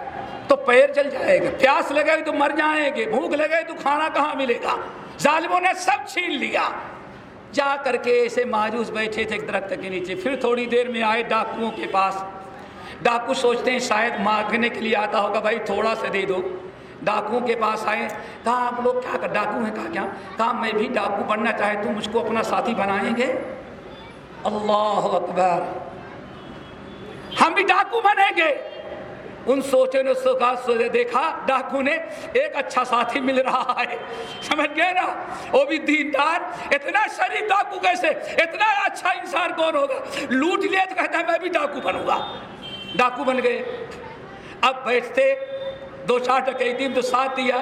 تو پیر جل جائے گا۔ پیاس لگے تو مر جائیں گے، بھوک لگے تو کھانا کہاں ملے گا؟ ظالموں نے سب چھین لیا۔ جا کر کے ایسے ماجوس بیٹھے تھے ایک درخت کے نیچے۔ پھر تھوڑی دیر میں آئے ڈاکوؤں کے پاس۔ ڈاکو سوچتے ہیں شاید مانگنے کے لیے آتا ہوگا، بھائی تھوڑا سا دے دو۔ ڈاکوؤں کے پاس آئے۔ کہا، آپ لوگ کیا کر، ڈاکو ہیں، کہا کیا؟ کہا، میں بھی ڈاکو بننا چاہے تو مجھ کو اپنا ساتھی بنائیں گے۔ اللہ اکبر۔ ہم بھی ڈاکو بنیں گے۔ ان سوچے نے سوچے دیکھا، ڈاکو نے ایک اچھا ساتھی مل رہا ہے۔ سمجھ گئے نا؟ وہ بھی دیندار، اتنا شریف ڈاکو کیسے؟ اتنا اچھا انسان کون ہوگا؟ لوٹ لیا تو کہتا ہے، میں بھی ڈاکو بنوں گا۔ ڈاکو بن گئے۔ اب بیٹھتے دو چار ٹکیتی تو ساتھ دیا۔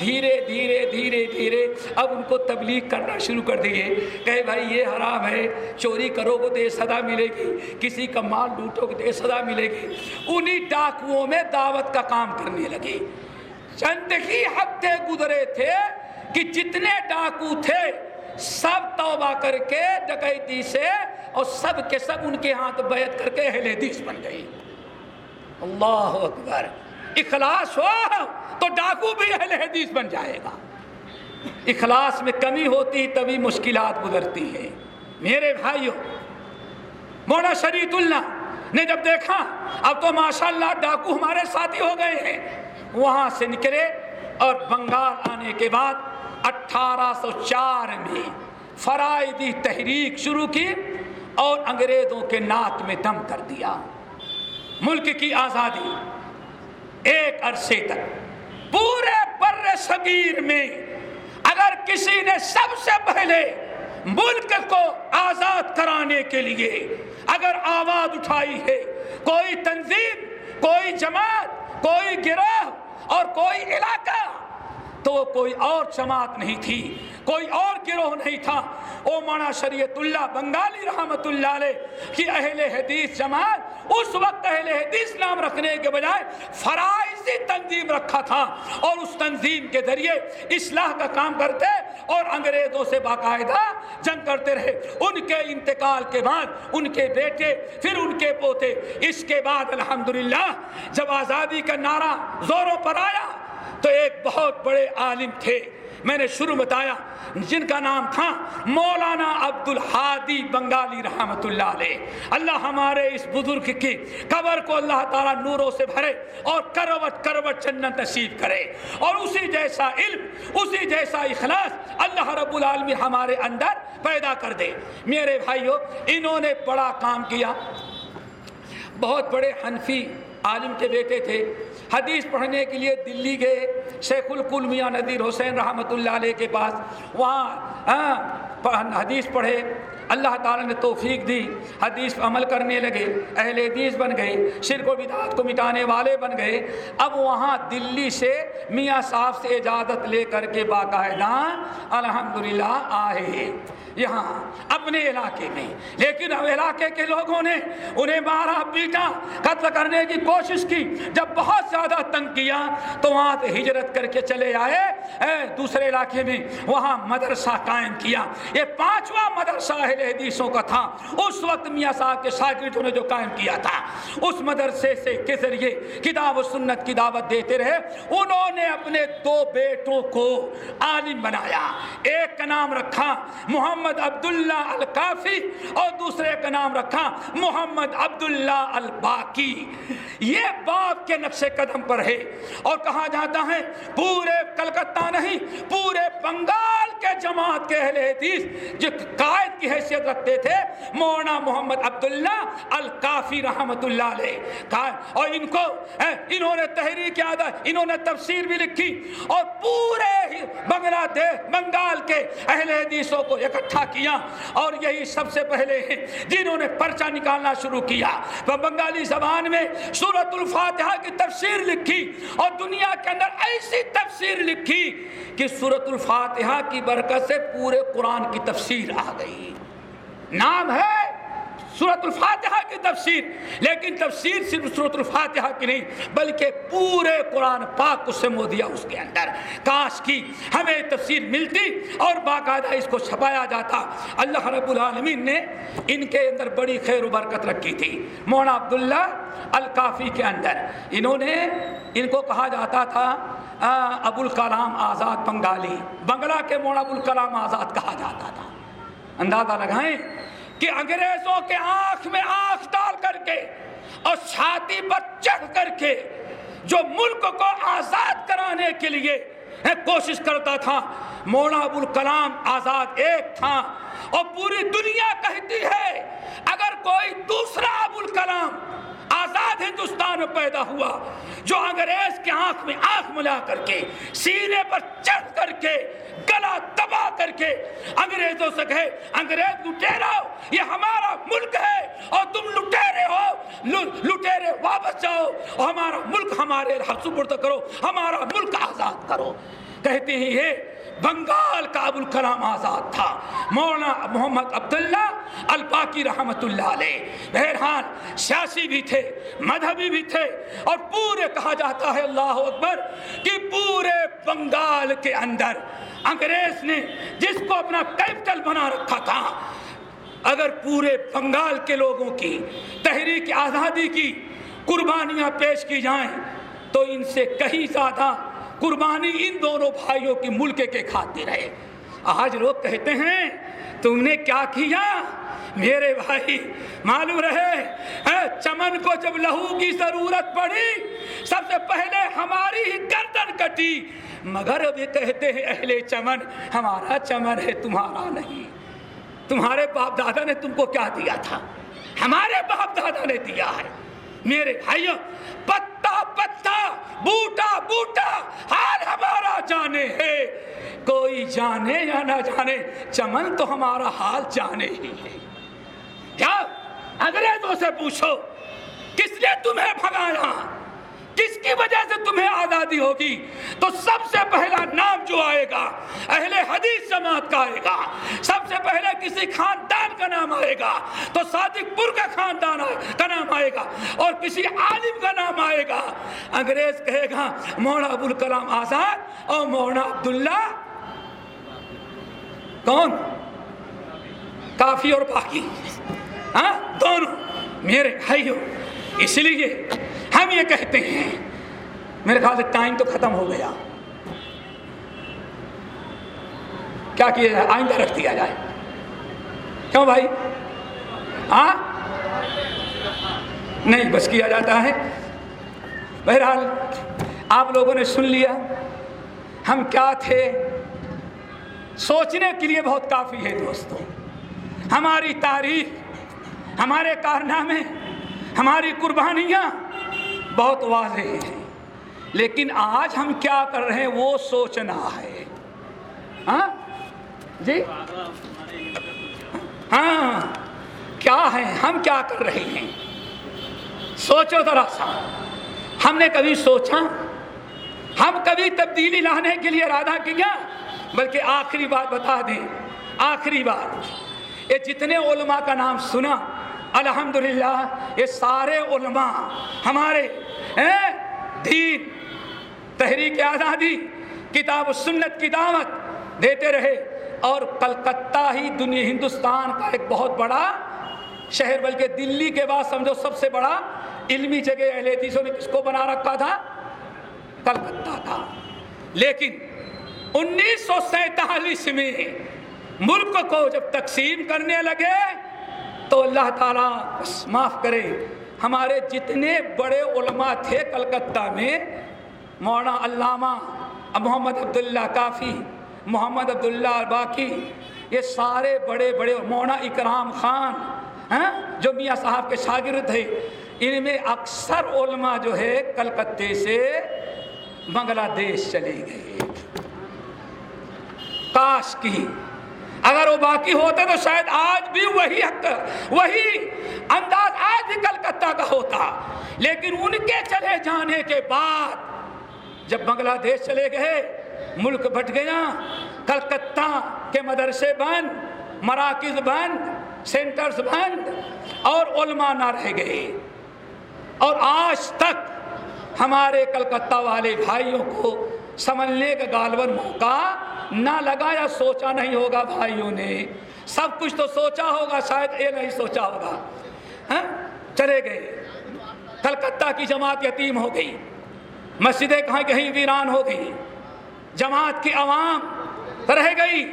دھیرے دھیرے دھیرے دھیرے۔ اب ان کو تبلیغ کرنا شروع کر دیے۔ کہ بھائی یہ حرام ہے، چوری کرو گے تو یہ سزا ملے گی۔ کسی کا مال لوٹو گے تو یہ سزا ملے گی۔ انہی ڈاکوؤں میں دعوت کا کام کرنے لگے۔ چند ہی ہفتے گزرے تھے کہ جتنے ڈاکو تھے، سب توبہ کر کے ڈکیتی سے اور سب کے سب ان کے ہاتھ بیعت کر کے اہل حدیث بن گئی اللہ اکبر۔ اخلاص ہو تو ڈاکو بھی اہل حدیث بن جائے گا۔ اخلاص میں کمی ہوتی تبھی مشکلات گزرتی ہیں۔ میرے بھائیوں مونا شریعت اللہ نے جب دیکھا، اب تو ماشاءاللہ ڈاکو ہمارے ساتھی ہو گئے ہیں۔ وہاں سے نکلے اور بنگال آنے کے بعد اٹھارہ سو چار میں فرائدی تحریک شروع کی اور انگریزوں کے ناک میں دم کر دیا۔ ملک کی آزادی ایک عرصے تک۔ پورے بر صغیر میں اگر کسی نے سب سے پہلے ملک کو آزاد کرانے کے لیے اگر آواز اٹھائی ہے، کوئی تنظیم، کوئی جماعت، کوئی گروہ اور کوئی علاقہ تو کوئی اور جماعت نہیں تھی، کوئی اور گروہ نہیں تھا۔ او مانا شریعت اللہ، بنگالی رحمت اللہ علیہ کی اہل حدیث جماعت اس وقت اہل حدیث نام رکھنے کے بجائے فرائضی تنظیم رکھا تھا اور اس تنظیم کے ذریعے اصلاح کا کام کرتے اور انگریزوں سے باقاعدہ جنگ کرتے رہے۔ ان کے انتقال کے بعد ان کے بیٹے، پھر ان کے پوتے، اس کے بعد الحمدللہ جب آزادی کا نعرہ زوروں پر آیا تو ایک بہت بڑے عالم تھے۔ میں نے شروع بتایا، جن کا نام تھا مولانا عبد الحادی بنگالی رحمت اللہ علیہ۔ اللہ ہمارے اس بزرگ کی قبر کو اللہ تعالیٰ نوروں سے بھرے اور کروٹ کروٹ جنت نصیب کرے۔ اور اسی جیسا علم، اسی جیسا اخلاص اللہ رب العالمین ہمارے اندر پیدا کر دے۔ میرے بھائیوں انہوں نے بڑا کام کیا۔ بہت بڑے حنفی عالم کے بیٹے تھے۔ حدیث پڑھنے کے لیے دلی گئے، شیخ القل میاں نذیر حسین رحمۃ اللہ علیہ کے پاس، وہاں ہاں، حدیث پڑھے۔ اللہ تعالیٰ نے توفیق دی، حدیث پر عمل کرنے لگے، اہل حدیث بن گئے، شرک و بدعات کو مٹانے والے بن گئے۔ اب وہاں دلی سے میاں صاحب سے اجازت لے کر کے باقاعدہ الحمدللہ آئے یہاں اپنے علاقے میں، لیکن اب علاقے کے لوگوں نے انہیں مارا، پیٹا، قتل کرنے کی کوشش کی۔ جب بہت زیادہ تنگ کیا تو وہاں سے ہجرت کر کے چلے آئے۔ اے، دوسرے علاقے میں وہاں مدرسہ قائم کیا۔ یہ پانچواں مدرسہ اہل حدیثوں کا تھا۔ اس وقت میاں صاحب کے شاگردوں نے جو قائم کیا تھا، اس مدرسے سے کے ذریعے کتاب و سنت کی دعوت دیتے رہے۔ انہوں نے اپنے دو بیٹوں کو عالم بنایا۔ ایک کا نام رکھا محمد عبداللہ الکافی اور دوسرے کا نام رکھا محمد عبداللہ الباقی۔ یہ باپ کے نقش قدم پر ہے اور کہا جاتا ہے، پورے کلکتہ نہیں، پورے بنگال کے جماعت کے اہل حدیث، جو قائد کی حیثیت حیثیت رکھتے تھے، مولانا محمد عبداللہ الکافی رحمت اللہ علیہ اور ان کو انہوں نے تحریر کیا تھا انہوں نے تفسیر بھی لکھی۔ اور پورے بنگلہ دیش بنگال کے اہل حدیثوں کو اکٹھا کیا۔ اور یہی سب سے پہلے ہیں جنہوں نے پرچہ نکالنا شروع کیا۔ وہ بنگالی زبان میں سورت الفاتحہ کی تفسیر لکھی اور دنیا کے اندر ایسی تفسیر لکھی کہ سورت الفاتحہ کی برکت سے پورے قرآن کی تفسیر آ گئی۔ نام ہے صورت الفاتحہ کی تفسیر، لیکن تفسیر صرف صورت الفاتحہ کی نہیں، بلکہ پورے قرآن پاک کو سمو دیا اس کے اندر۔ کاش کی ہمیں تفسیر ملتی اور باقاعدہ اس کو چھپایا جاتا۔ اللہ رب العالمین نے ان کے اندر بڑی خیر و برکت رکھی تھی۔ مولانا عبداللہ الکافی کے اندر۔ انہوں نے ان کو کہا جاتا تھا ابو الکلام آزاد بنگالی۔ بنگلہ کے مولانا ابو الکلام آزاد کہا جاتا تھا۔ اندازہ لگائیں کہ انگریزوں کے آنکھ میں آنکھ ڈال کر کے اور چھاتی پر چڑھ کر کے جو ملک کو آزاد کرانے کے لیے کوشش کرتا تھا، مولا ابوالکلام آزاد ایک تھا اور پوری دنیا کہتی ہے، اگر کوئی دوسرا ابوالکلام آزاد ہندوستان میں پیدا ہوا، جو انگریز کے آنکھ میں آنکھ ملا کر کے، سینے پر چڑھ کر کے، گلا دبا کر کے انگریزوں سے کہے، انگریز لٹیرا یہ ہمارا ملک ہے اور تم لٹیرے ہو لٹیرے واپس جاؤ اور ہمارا ملک ہمارے سپرد کرو، ہمارا ملک آزاد کرو۔ کہتے ہیں یہ بنگال کا ابو الکلام آزاد تھا۔ مولانا محمد عبداللہ الپاکی رحمت اللہ علیہ۔ بہرحال سیاسی بھی تھے، مذہبی بھی تھے اور پورے کہا جاتا ہے اللہ اکبر کہ پورے بنگال کے اندر انگریز نے جس کو اپنا کیپٹل بنا رکھا تھا، اگر پورے بنگال کے لوگوں کی تحریک آزادی کی قربانیاں پیش کی جائیں تو ان سے کہیں زیادہ قربانی ان دونوں بھائیوں کی ملک کے کھاتے رہے آج لوگ کہتے ہیں، تم نے کیا کیا؟ میرے بھائی، معلوم رہے چمن کو جب لہو کی ضرورت پڑی، سب سے پہلے ہماری ہی گردن کٹی۔ مگر ابھی کہتے ہیں، اہل چمن، ہمارا چمن ہے، تمہارا نہیں۔ تمہارے باپ دادا نے تم کو کیا دیا تھا؟ ہمارے باپ دادا نے دیا ہے۔ میرے بھائیوں، پتا پتا، بوٹا بوٹا، حال ہمارا جانے ہے۔ کوئی جانے یا نہ جانے، چمن تو ہمارا حال جانے ہی ہے۔ کیا انگریزوں سے پوچھو، کس نے تمہیں بھگایا کس کی وجہ سے تمہیں آزادی ہوگی، تو سب سے پہلا نام جو آئے گا، اہل حدیث جماعت کا آئے گا۔ سب سے پہلے کسی خاندان کا نام آئے گا، تو صادق پور کا خاندان کا نام آئے گا۔ اور کسی عالم کا نام آئے گا۔ انگریز کہے گا، مولانا ابو الکلام آزاد اور مولانا عبداللہ۔ کون؟ کافی اور باقی۔ ہاں؟ دونوں۔ میرے بھائیوں، اس لیے ہم یہ کہتے ہیں۔ میرے خیال سے ٹائم تو ختم ہو گیا۔ کیا کیا جائے؟ آئندہ رکھ دیا جائے۔ کیوں بھائی؟ ہاں؟ نہیں، بس کیا جاتا ہے۔ بہرحال، آپ لوگوں نے سن لیا۔ ہم کیا تھے؟ سوچنے کے لیے بہت کافی ہے دوستوں ہماری تاریخ، ہمارے کارنامے، ہماری قربانیاں بہت واضح ہیں لیکن آج ہم کیا کر رہے ہیں وہ سوچنا ہے۔ ہاں؟ جی؟ ہاں۔ کیا ہے؟ ہم کیا کر رہے ہیں؟ سوچو ذرا سا۔ ہم نے کبھی سوچا؟ ہم کبھی تبدیلی لانے کے لیے ارادہ کیا؟ بلکہ آخری بات بتا دیں۔ آخری بات۔ یہ جتنے علماء کا نام سنا الحمدللہ، یہ سارے علماء ہمارے، ہیں؟ دین، تحریک آزادی، کتاب و سنت کی دعوت دیتے رہے۔ اور کلکتہ ہی دنیا ہندوستان کا ایک بہت بڑا شہر، بلکہ دلی کے بعد سمجھو سب سے بڑا علمی جگہ اہل حدیثوں نے کس کو بنا رکھا تھا؟ کلکتہ تھا۔ لیکن انیس سو سینتالیس میں ملک کو جب تقسیم کرنے لگے تو اللہ تعالیٰ معاف کرے۔ ہمارے جتنے بڑے علماء تھے کلکتہ میں، مولانا علامہ محمد عبداللہ کافی، محمد عبداللہ باقی یہ سارے بڑے بڑے مولانا اکرام خان ہاں جو میاں صاحب کے شاگرد تھے، ان میں اکثر علماء جو ہے کلکتے سے بنگلہ دیش چلے گئے۔ کاش کی اگر وہ باقی ہوتے تو شاید آج بھی وہی حق، وہی انداز آج بھی کلکتہ کا ہوتا۔ لیکن ان کے چلے جانے کے بعد جب بنگلہ دیش چلے گئے، ملک بٹ گیا، کلکتہ کے مدرسے بند، مراکز بند، سینٹرز بند، اور علماء نہ رہ گئے۔ اور آج تک ہمارے کلکتہ والے بھائیوں کو سمجھنے کا غالباً موقع نہ لگا یا سوچا نہیں ہوگا بھائیوں نے۔ سب کچھ تو سوچا ہوگا، شاید یہ نہیں سوچا ہوگا۔ ہاں؟ چلے گئے۔ کلکتہ کی جماعت یتیم ہو گئی۔ مسجدیں کہیں کہیں ویران ہو گئی۔ جماعت کی عوام رہ گئی۔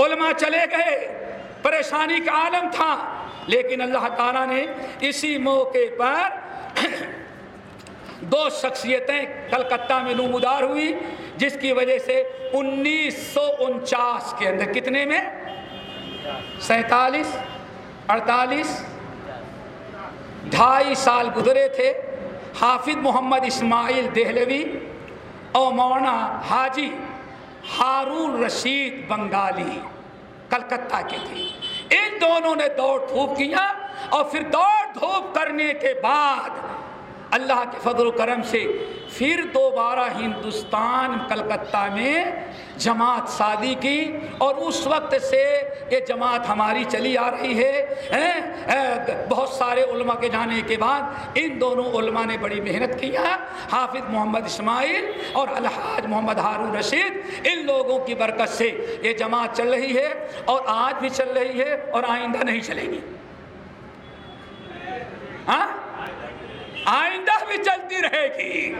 علماء چلے گئے۔ پریشانی کا عالم تھا۔ لیکن اللہ تعالیٰ نے اسی موقع پر دو شخصیتیں کلکتہ میں نمودار ہوئی۔ جس کی وجہ سے انیس سو انچاس کے اندر کتنے میں؟ سینتالیس، اڑتالیس، ڈھائی سال گزرے تھے۔ حافظ محمد اسماعیل دہلوی اور مولانا حاجی ہارون رشید بنگالی کلکتہ کے تھے۔ ان دونوں نے دوڑ دھوپ کیا اور پھر دوڑ دھوپ کرنے کے بعد اللہ کے فضل و کرم سے پھر دوبارہ ہندوستان کلکتہ میں جماعت شادی کی اور اس وقت سے یہ جماعت ہماری چلی آ رہی ہے بہت سارے علماء کے جانے کے بعد ان دونوں علماء نے بڑی محنت کیا ہاں؟ حافظ محمد اسماعیل اور الحاج محمد ہارون رشید، ان لوگوں کی برکت سے یہ جماعت چل رہی ہے اور آج بھی چل رہی ہے اور آئندہ نہیں چلے گی۔ ہاں؟ آئندہ بھی چلتی رہے گی۔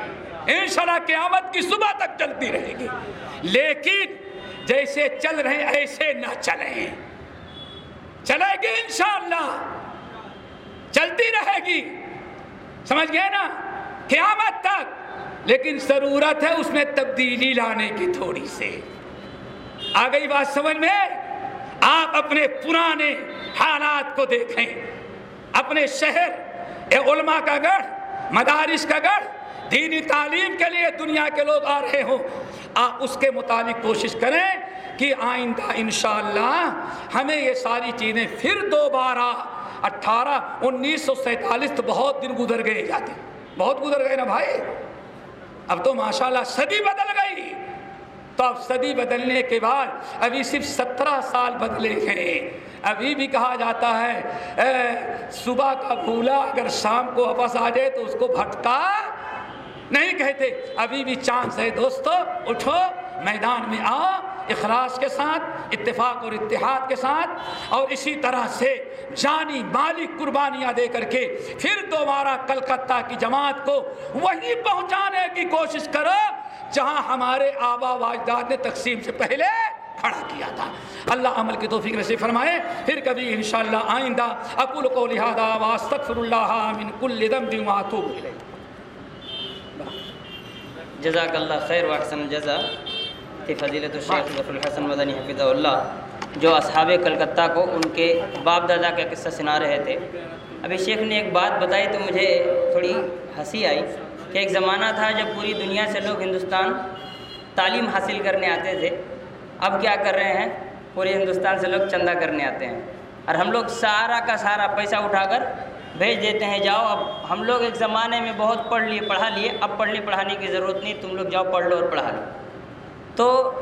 انشاءاللہ قیامت کی صبح تک چلتی رہے گی۔ لیکن جیسے چل رہے ایسے نہ چلیں۔ چلے گی انشاءاللہ۔ چلتی رہے گی۔ سمجھ گئے نا؟ قیامت تک۔ لیکن ضرورت ہے اس میں تبدیلی لانے کی تھوڑی سے آ گئی بات سمجھ میں؟ آپ اپنے پرانے حالات کو دیکھیں۔ اپنے شہر اے علماء کا گڑھ، مدارس کا گڑھ، دینی تعلیم کے لیے دنیا کے لوگ آ رہے ہوں۔ آپ اس کے مطابق کوشش کریں کہ آئندہ انشاءاللہ ہمیں یہ ساری چیزیں پھر دوبارہ اٹھارہ، انیس سو سینتالیس تو بہت دن گزر گئے جاتے۔ بہت گزر گئے نا بھائی؟ اب تو ماشاءاللہ صدی بدل گئی۔ تو اب صدی بدلنے کے بعد ابھی صرف سترہ سال بدلے گئے ابھی بھی کہا جاتا ہے، اے، صبح کا بھولا اگر شام کو واپس آ جائے تو اس کو بھٹکا نہیں کہتے۔ ابھی بھی چانس ہے دوستو، اٹھو، میدان میں آؤ، اخلاص کے ساتھ، اتفاق اور اتحاد کے ساتھ، اور اسی طرح سے جانی مالی قربانیاں دے کر کے پھر دوبارہ کلکتہ کی جماعت کو وہیں پہنچانے کی کوشش کرو، جہاں ہمارے آبا واجداد نے تقسیم سے پہلے کھڑا کیا تھا۔ اللہ عمل کی توفیق نصیب فرمائے۔ پھر کبھی انشاءاللہ آئندہ اقول کو لہذا واستغفر اللہ من کل ذنب واتوب الیہ۔ جزاک اللہ خیر و احسن الجزا تی فضیلت الشیخ ظفر الحسن مدنی حفظہ اللہ جو اصحاب کلکتہ کو ان کے باپ دادا کا قصہ سنا رہے تھے۔ ابھی شیخ نے ایک بات بتائی تو مجھے تھوڑی ہنسی آئی کہ ایک زمانہ تھا جب پوری دنیا سے لوگ ہندوستان تعلیم حاصل کرنے آتے تھے۔ اب کیا کر رہے ہیں؟ پورے ہندوستان سے لوگ چندہ کرنے آتے ہیں۔ اور ہم لوگ سارا کا سارا پیسہ اٹھا کر بھیج دیتے ہیں، جاؤ، اب ہم لوگ ایک زمانے میں بہت پڑھ لیے، پڑھا لیے، اب پڑھنے پڑھانے کی ضرورت نہیں، تم لوگ جاؤ، پڑھ لو اور پڑھا لو۔ تو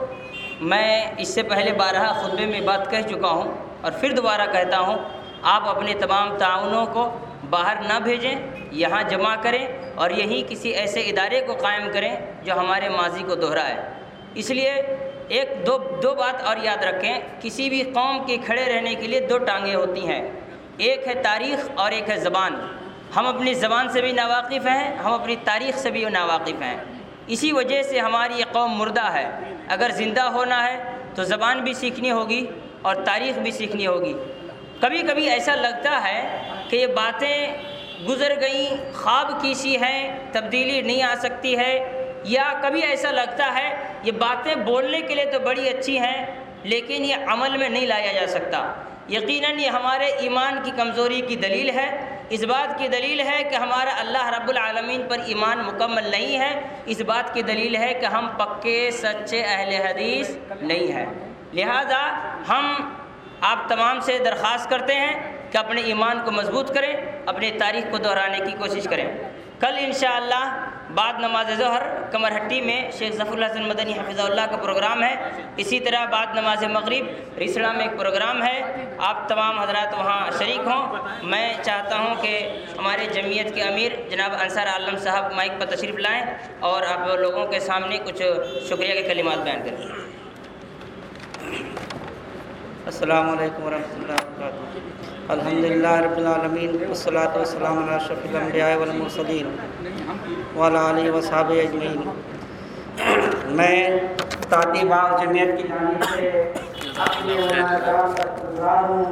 میں اس سے پہلے بارہ خطبے میں بات کہہ چکا ہوں اور پھر دوبارہ کہتا ہوں، آپ اپنے تمام تعاونوں کو باہر نہ بھیجیں، یہاں جمع کریں اور یہیں کسی ایسے ادارے کو قائم کریں جو ہمارے ماضی کو دہرائے۔ اس لیے ایک دو دو بات اور یاد رکھیں، کسی بھی قوم کے کھڑے رہنے کے لیے دو ٹانگیں ہوتی ہیں۔ ایک ہے تاریخ اور ایک ہے زبان۔ ہم اپنی زبان سے بھی ناواقف ہیں، ہم اپنی تاریخ سے بھی ناواقف ہیں۔ اسی وجہ سے ہماری یہ قوم مردہ ہے۔ اگر زندہ ہونا ہے تو زبان بھی سیکھنی ہوگی اور تاریخ بھی سیکھنی ہوگی۔ کبھی کبھی ایسا لگتا ہے کہ یہ باتیں گزر گئیں، خواب کی سی ہیں، تبدیلی نہیں آ سکتی ہے۔ یا کبھی ایسا لگتا ہے یہ باتیں بولنے کے لیے تو بڑی اچھی ہیں، لیکن یہ عمل میں نہیں لایا جا سکتا۔ یقیناً یہ ہمارے ایمان کی کمزوری کی دلیل ہے۔ اس بات کی دلیل ہے کہ ہمارا اللہ رب العالمین پر ایمان مکمل نہیں ہے۔ اس بات کی دلیل ہے کہ ہم پکے، سچے اہل حدیث نہیں ہیں۔ لہذا ہم آپ تمام سے درخواست کرتے ہیں کہ اپنے ایمان کو مضبوط کریں اپنے تاریخ کو دہرانے کی کوشش کریں۔ کل انشاءاللہ بعد نماز ظہر کمر ہٹی میں شیخ ظفر الحسن مدنی حفظ اللہ کا پروگرام ہے۔ اسی طرح بعد نماز مغرب رسڑا میں ایک پروگرام ہے۔ آپ تمام حضرات وہاں شریک ہوں۔ میں چاہتا ہوں کہ ہمارے جمعیت کے امیر جناب انصار عالم صاحب مائک پر تشریف لائیں اور آپ لوگوں کے سامنے کچھ شکریہ کے کلمات بیان کریں۔ السلام علیکم ورحمۃ اللہ وبرکاتہ۔ الحمد للہ رب العالمین، والصلاة والسلام علی اشرف الانبیاء والمرسلین وعلی آلہ وصحابہ اجمعین۔ میں تاتی باغ جمعیت کی جانب سے اپنے علماء کا شکرگزار ہوں۔